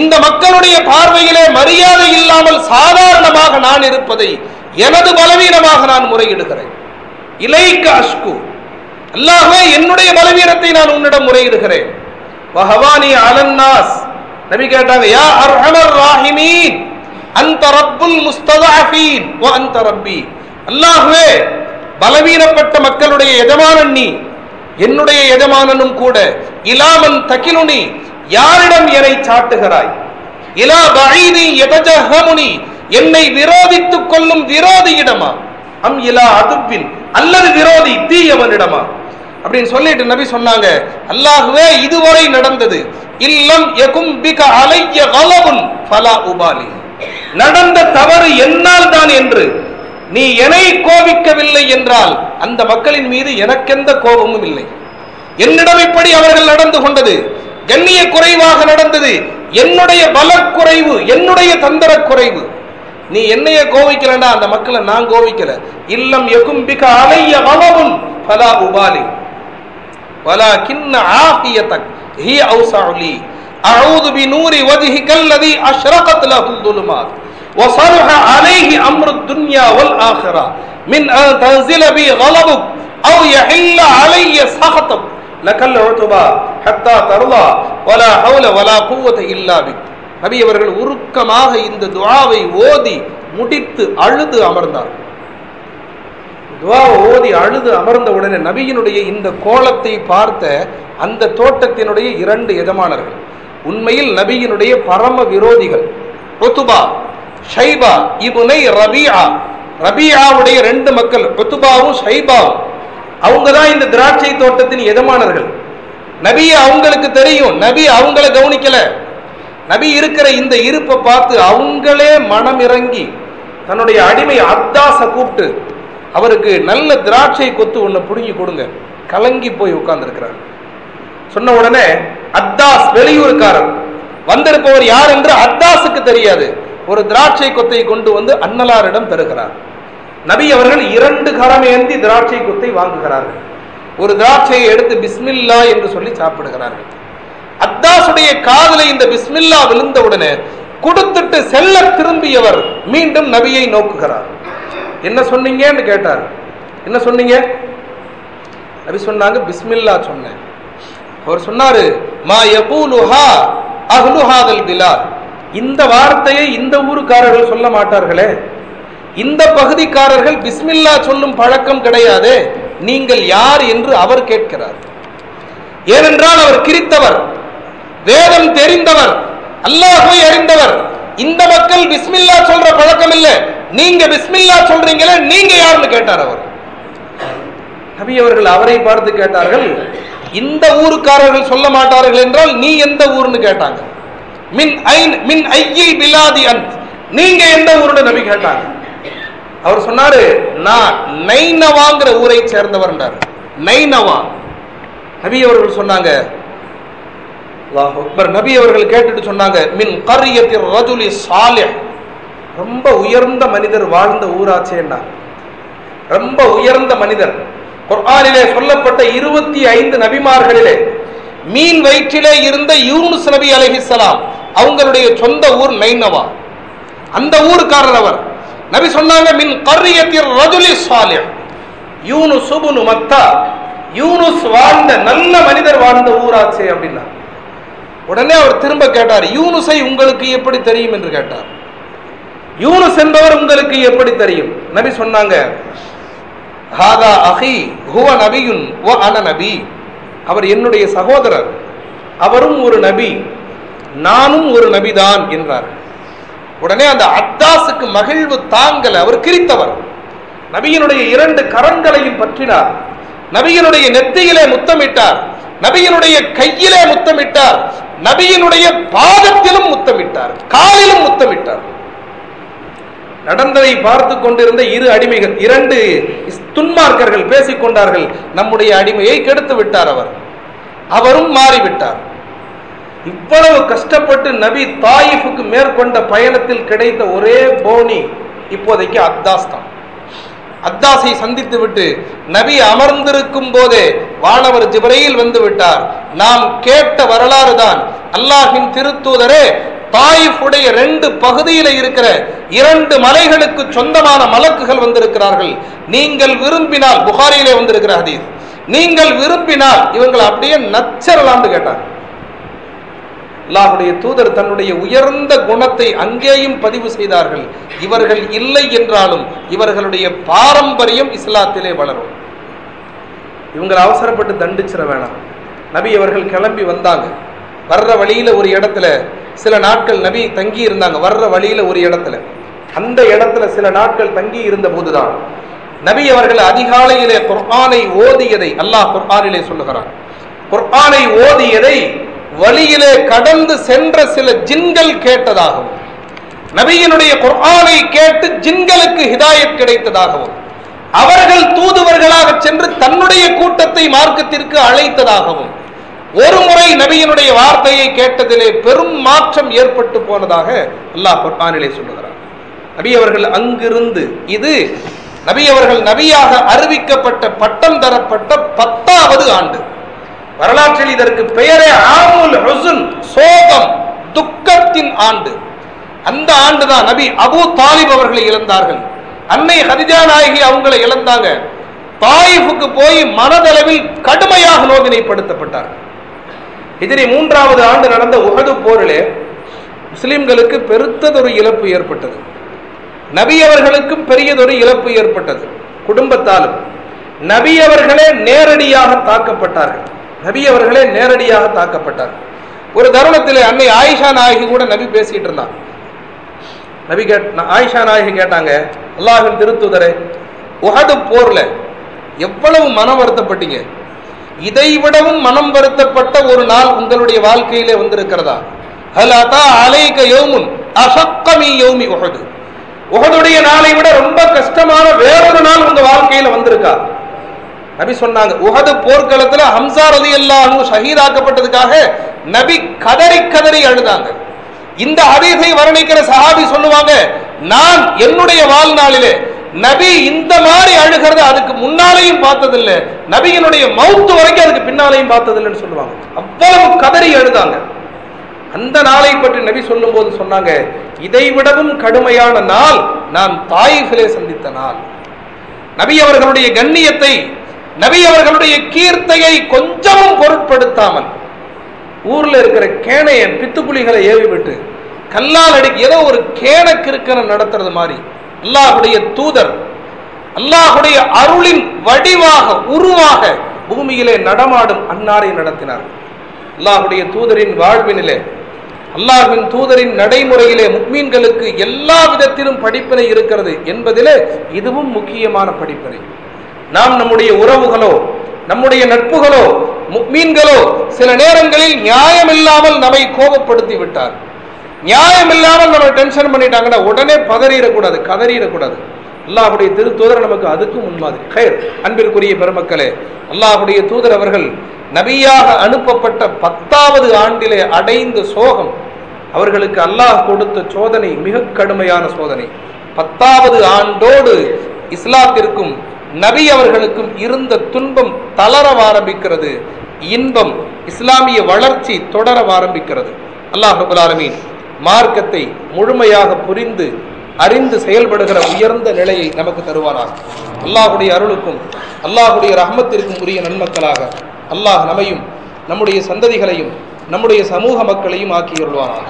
இந்த மக்களுடைய பார்வையிலே மரியாதை இல்லாமல் சாதாரணமாக நான் இருப்பதை எனது பலவீனமாக நான் முறையிடுகிறேன். இலைக்க அஷ்கு. அல்லாஹ்வே என்னுடைய பலவீனத்தை நான் உன்னிடம் முறையிடுகிறேன். வஹவானி அலன்னாஸ். நபி கேட்டாங்க யா அர்ஹமர் ராஹிமீன். அந்த ரப்புல் முஸ்ததஅஃபீன் வ அந்த ரப்பி. அல்லாஹ்வே பலவீனப்பட்ட மக்களுடைய எஜமானன் நீ. என்னுடைய எஜமானனும் கூட. இலாமன் தகிலுனி. யாரிடம் என்னை சாட்டுகிறாய்? இலா பஈதி யதஜஹமுனி. என்னை விரோதித்துக் கொள்ளும் விரோதியிடமா? அம் இலா அதுப்பின். அல்லது விரோதி தீயவனிடமா? அப்படின்னு சொல்லிட்டு நபி சொன்னாங்க. அல்லாஹுவே இதுவரை நடந்தது. இல்லம் எகும் பிக அலைய கலவுன் பலா உபாலி. நடந்த தவறு என்னால் தான் என்று. நீ என்னை கோபிக்கவில்லை என்றால் அந்த மக்களின் மீது எனக்கெந்த கோபமும் இல்லை. என்னிடம் இப்படி அவர்கள் நடந்து கொண்டது. கண்ணிய குறைவாக நடந்தது. என்னுடைய பலக்குறைவு என்னுடைய தந்திர குறைவு நீ என்னைய கோவிக்கலன்னா அந்த மக்களை நான் கோவிக்கல இல்லம் எகும் பிக அலைய கலவுன் ஃபலா உபாலி ولكن عافيتك هي أوسع لي أعوذ بنور وجهك الذي أشرقت له الظلمات وصلح عليه أمر الدنيا والآخرة من أن تنزل بي غضبك أو يحل علي سخطك لك العتبى حتى ترضى ولا حول ولا قوة إلا بك நபி அவர்கள் உருக்கமாக இந்த துவாவை ஓதி முடித்து அழுது அமர்ந்தார். துவாவை ஓதி அழுது அமர்ந்த உடனே நபியினுடைய இந்த கோலத்தை பார்த்த அந்த தோட்டத்தினுடைய இரண்டு எஜமானர்கள் உண்மையில் நபியினுடைய பரம விரோதிகள் ருத்துபா ஷைபா இபுனை ரபியா ரபியாவுடைய ரெண்டு மக்கள் ருத்துபாவும் ஷைபாவும் அவங்க தான் இந்த திராட்சை தோட்டத்தின் எஜமானர்கள். நபி அவங்களுக்கு தெரியும் நபி அவங்கள கவனிக்கல. நபி இருக்கிற இந்த இருப்பை பார்த்து அவங்களே மனம் இறங்கி தன்னுடைய அடிமை அத்தாச கூப்பிட்டு அவருக்கு நல்ல திராட்சை கொத்து ஒன்று பிடுங்கி கொடுங்க. கலங்கி போய் உட்கார்ந்துருக்கிறார். சொன்ன உடனே அத்தாஸ் வெளியூருக்காரர் வந்திருப்பவர் யார் என்று அத்தாஸுக்கு தெரியாது. ஒரு திராட்சை கொத்தை கொண்டு வந்து அன்னலாரிடம் தருகிறார். நபி அவர்கள் இரண்டு கரம் ஏந்தி திராட்சை கொத்தை வாங்குகிறார்கள். ஒரு திராட்சையை எடுத்து பிஸ்மில்லா என்று சொல்லி சாப்பிடுகிறார்கள். அத்தாசுடைய காதலை இந்த பிஸ்மில்லா விழுந்தவுடனே கொடுத்துட்டு செல்ல திரும்பியவர் மீண்டும் நபியை நோக்குகிறார். என்ன சொன்னீங்கன்னு கேட்டார். என்ன சொன்னீங்க? நபி சொன்னாங்க பிஸ்மில்லா சொன்னேன். அவர் சொன்னாரு மா யகூலுஹா அஹ்லுஹாதல் பிலால். இந்த வார்த்தையை இந்த ஊருக்காரர்கள் சொல்ல மாட்டார்களே. இந்த பகுதிக்காரர்கள் பிஸ்மில்லா சொல்லும் பழக்கம் கிடையாதே. நீங்கள் யார் என்று அவர் கேட்கிறார். ஏனென்றால் அவர் கிரித்தவர் வேதம் தெரிந்தவர் அல்லாஹ்வை அறிந்தவர். இந்த மக்கள் பிஸ்மில்லா சொல்ற பழக்கம் இல்ல நீங்க பிஸ்மில்லா சொல்றீங்களே நீங்க யாருன்னு கேட்டார் அவர். நபி அவர்கள் அவரை பார்த்து கேட்டார்கள் இந்த ஊருக்காரர்கள் சொல்ல மாட்டார்கள் என்றால் நீ எந்த ஊர்னு கேட்டாங்க. மின் ஐன் மின் ஐயை பிலாதி அந்த் நீங்க எந்த ஊருன்னு நபி கேட்டாங்க. அவர் சொன்னாரு நான் நைனவாங்கிற ஊரை சேர்ந்தவர் நைனவா. நபி அவர்கள் சொன்னாங்க அக்பர். நபி அவர்கள் கேட்டுட்டு சொன்னாங்க மின் கரியத்தில் ரஜுலி சாலிய ரொம்ப உயர்ந்த மனிதர் வாழ்ந்த ஊராச்சேன்னா ரொம்ப உயர்ந்த மனிதர். குர்ஆனிலே சொல்லப்பட்ட இருபத்தி ஐந்து நபிமார்களிலே மீன் வயிற்றிலே இருந்த யூனுஸ் நபி அலைஹிஸ்ஸலாம் அவங்களுடைய சொந்த ஊர் நைனவா அந்த ஊருக்காரர் அவர். நபி சொன்னாங்க மின் கரியத்தில் ரஜுலி சாலிய யூனுஸ் சுபுனு மத்தா யூனுஸ் வாழ்ந்த நல்ல மனிதர் வாழ்ந்த ஊராச்சே அப்படின்னா. உடனே அவர் திரும்ப கேட்டார் யூனுஸை உங்களுக்கு எப்படி தெரியும்? என்று கேட்டார். யூனுஸ் என்பவர் உங்களுக்கு எப்படி தெரியும்? நபி சொன்னாங்க ஹாதா அஹி ஹுவ நபியுன் வ அன நபி. அவர் என்னுடைய சகோதரர் அவரும் ஒரு நபி நானும் ஒரு நபிதான் என்றார். உடனே அந்த அத்தாஸுக்கு மகிழ்வு தாங்கல அவர் கிரித்தவர். நபியினுடைய இரண்டு கரங்களையும் பற்றினார். நபியினுடைய நெத்தியிலே முத்தமிட்டார். நபியினுடைய கையிலே முத்தமிட்டார். நபியினுடைய பாதத்திலும் முத்தமிட்டார் காலிலும் முத்தமிட்டார். நடந்ததை பார்த்து கொண்டிருந்த இரு அடிமைகள் இரண்டு துன்மார்க்கர்கள் பேசிக் கொண்டார்கள் நம்முடைய அடிமையை கெடுத்து விட்டார் அவர். அவரும் மாறிவிட்டார். இவ்வளவு கஷ்டப்பட்டு நபி தாயிஃபுக்கு மேற்கொண்ட பயணத்தில் கிடைத்த ஒரே போனி இப்போதைக்கு அத்தாஸ் தான் அத்தாஸை சந்தித்து விட்டு நபி அமர்ந்திருக்கும் போதே வானவர் ஜிபரையில் வந்து விட்டார். நாம் கேட்ட வரலாறு தான் அல்லாஹின் திருத்தூதரே தாயிஃபுடைய ரெண்டு பகுதியில இருக்கிற இரண்டு மலைகளுக்கு சொந்தமான மலக்குகள் வந்திருக்கிறார்கள். நீங்கள் விரும்பினால் புகாரியிலே வந்திருக்கிற ஹதீஸ் நீங்கள் விரும்பினால் இவங்களை அப்படியே நச்சரலாம்னு கேட்டாங்க. அல்லாஹுடைய தூதர் தன்னுடைய உயர்ந்த குணத்தை அங்கேயும் பதிவு செய்தார்கள். இவர்கள் இல்லை என்றாலும் இவர்களுடைய பாரம்பரியம் இஸ்லாத்திலே வளரும். இவங்களை அவசரப்பட்டு தண்டிச்சிட வேணாம். நபி அவர்கள் கிளம்பி வந்தாங்க. வர்ற வழியில ஒரு இடத்துல சில நாட்கள் நபி தங்கி இருந்தாங்க. வர்ற வழியில ஒரு இடத்துல. அந்த இடத்துல சில நாட்கள் தங்கி இருந்த போதுதான் நபி அவர்கள் அதிகாலையிலே குர்ஆனை ஓதியதை அல்லாஹ் குர்ஆனிலே சொல்லுகிறார் குர்ஆனை ஓதியதை வழியிலே கடந்து சென்ற சில ஜின்கள் கேட்டதாகவும் நபியினுடைய குர்ஆனை கேட்டு ஜின்களுக்கு ஹிதாயத் கிடைத்ததாகவும் அவர்கள் தூதுவர்களாக சென்று தன்னுடைய கூட்டத்தை மார்க்கத்திற்கு அழைத்ததாகவும் ஒரு முறை நபியினுடைய வார்த்தையை கேட்டதிலே பெரும் மாற்றம் ஏற்பட்டு போனதாக அல்லாஹ் குர்ஆனிலே சொல்லுகிறார் நபி அவர்கள் அங்கிருந்து இது நபி அவர்கள் நபியாக அறிவிக்கப்பட்ட பட்டம் தரப்பட்ட பத்தாவது ஆண்டு. வரலாற்றில் இதற்கு பெயரே ஆமுல் ஹுசுன் சோகம் துக்கத்தின் ஆண்டு. அந்த ஆண்டு தான் நபி அபு தாலிப் அவர்களை இழந்தார்கள். அன்னை ஹதிஜா நாயகி அவங்களை இழந்தாங்க. தாயிஃபுக்கு போய் மனதளவில் கடுமையாக நோவினைப்படுத்தப்பட்டார்கள் எதிரி மூன்றாவது ஆண்டு நடந்த உகது போரிலே முஸ்லிம்களுக்கு பெருத்ததொரு இழப்பு ஏற்பட்டது. நபி அவர்களுக்கும் பெரியதொரு இழப்பு ஏற்பட்டது. குடும்பத்தாலும். நபி அவர்களே நேரடியாக தாக்கப்பட்டார்கள். நபி அவர்களே நேரடியாக தாக்கப்பட்டார். ஒரு தருணத்தில் அன்னை ஆயிஷா நாயகி கூட நபி பேசிட்டு இருந்தான் நபி கேட் ஆயிஷா நாயகி கேட்டாங்க அல்லாஹின் திருத்துதரே உகது போர்ல எவ்வளவு மனம் வருத்தப்பட்டீங்க? இதை விடவும் மனம் வருத்தப்பட்ட ஒரு நாள் உங்களுடைய வாழ்க்கையிலே வந்திருக்கிறதா? ஹல் அலைக யௌமுன் அஷக்கமி யௌமி உஹது. உகதுடைய நாளை விட ரொம்ப கஷ்டமான வேறொரு நாள் உங்க வாழ்க்கையில வந்திருக்கா? நபி சொன்னாங்க உஹது போர்க்களத்துல ஹம்சா ரதி அல்லாஹு ஷஹீதாக்கப்பட்டதுக்காக நபி கதறி கதறி அழுதாங்க. இந்த ஹதீஸை வர்ணிக்கிற சஹாபி சொல்லுவாங்க நான் என்னுடைய வாழ்நாளிலே நபி இந்த மாதிரி அழுகிறத அதுக்கு முன்னாலேயும் பார்த்ததில்லை நபியினுடைய மவுத்து வரைக்கும் அதுக்கு பின்னாலேயும் பார்த்ததில்லைன்னு சொல்லுவாங்க. அவ்வளவு கதறி அழுதாங்க. அந்த நாளை பற்றி நபி சொல்லும் போது சொன்னாங்க இதை விடவும் கடுமையான நாள் நான் தாயிஃபிலே சந்தித்த நாள். நபி அவர்களுடைய கண்ணியத்தை நபி அவர்களுடைய கீர்த்தையை கொஞ்சமும் பொருட்படுத்தாமல் ஊர்ல இருக்கிற கேனைய பித்துக்குழிகளை ஏவி விட்டு கல்லால் அடிக்க ஏதோ ஒரு கேன கிருக்கணம் நடத்துறது மாதிரி அல்லாஹுடைய தூதர் அல்லாஹுடைய அருளின் வடிவாக உருவாக பூமியிலே நடமாடும் அன்னாரை நடத்தினார். அல்லாஹுடைய தூதரின் வாழ்வினிலே அல்லாஹ்வின் தூதரின் நடைமுறையிலே முக்மீன்களுக்கு எல்லா விதத்திலும் படிப்பினை இருக்கிறது என்பதிலே இதுவும் முக்கியமான படிப்பினை. நாம் நம்முடைய உறவுகளோ நம்முடைய நட்புகளோ மீன்களோ சில நேரங்களில் நியாயமில்லாமல் நம்மை கோபப்படுத்தி விட்டார். நியாயமில்லாமல் நம்ம டென்ஷன் பண்ணிட்டாங்கன்னா உடனே பதறிடக்கூடாது கதறிடக்கூடாது. அல்லாஹுடைய திருத்தூதர் நமக்கு அதுக்கும் முன்மாதிரி. கயர். அன்பிற்குரிய பெருமக்களே அல்லாஹுடைய தூதர் அவர்கள் நபியாக அனுப்பப்பட்ட பத்தாவது ஆண்டிலே அடைந்த சோகம் அவர்களுக்கு அல்லாஹ் கொடுத்த சோதனை மிக கடுமையான சோதனை. பத்தாவது ஆண்டோடு இஸ்லாத்திற்கும் நபி அவர்களுக்கும் இருந்த துன்பம் தளர ஆரம்பிக்கிறது. இன்பம் இஸ்லாமிய வளர்ச்சி தொடர ஆரம்பிக்கிறது. அல்லாஹ் ஆலமீன் மார்க்கத்தை முழுமையாக புரிந்து அறிந்து செயல்படுகிற உயர்ந்த நிலையை நமக்கு தருவானாக. அல்லாஹுடைய அருளுக்கும் அல்லாஹுடைய ரஹமத்திற்கும் உரிய நன்மக்களாக அல்லாஹ் நம்மையும் நம்முடைய சந்ததிகளையும் நம்முடைய சமூக மக்களையும் ஆக்கியுள்வானாக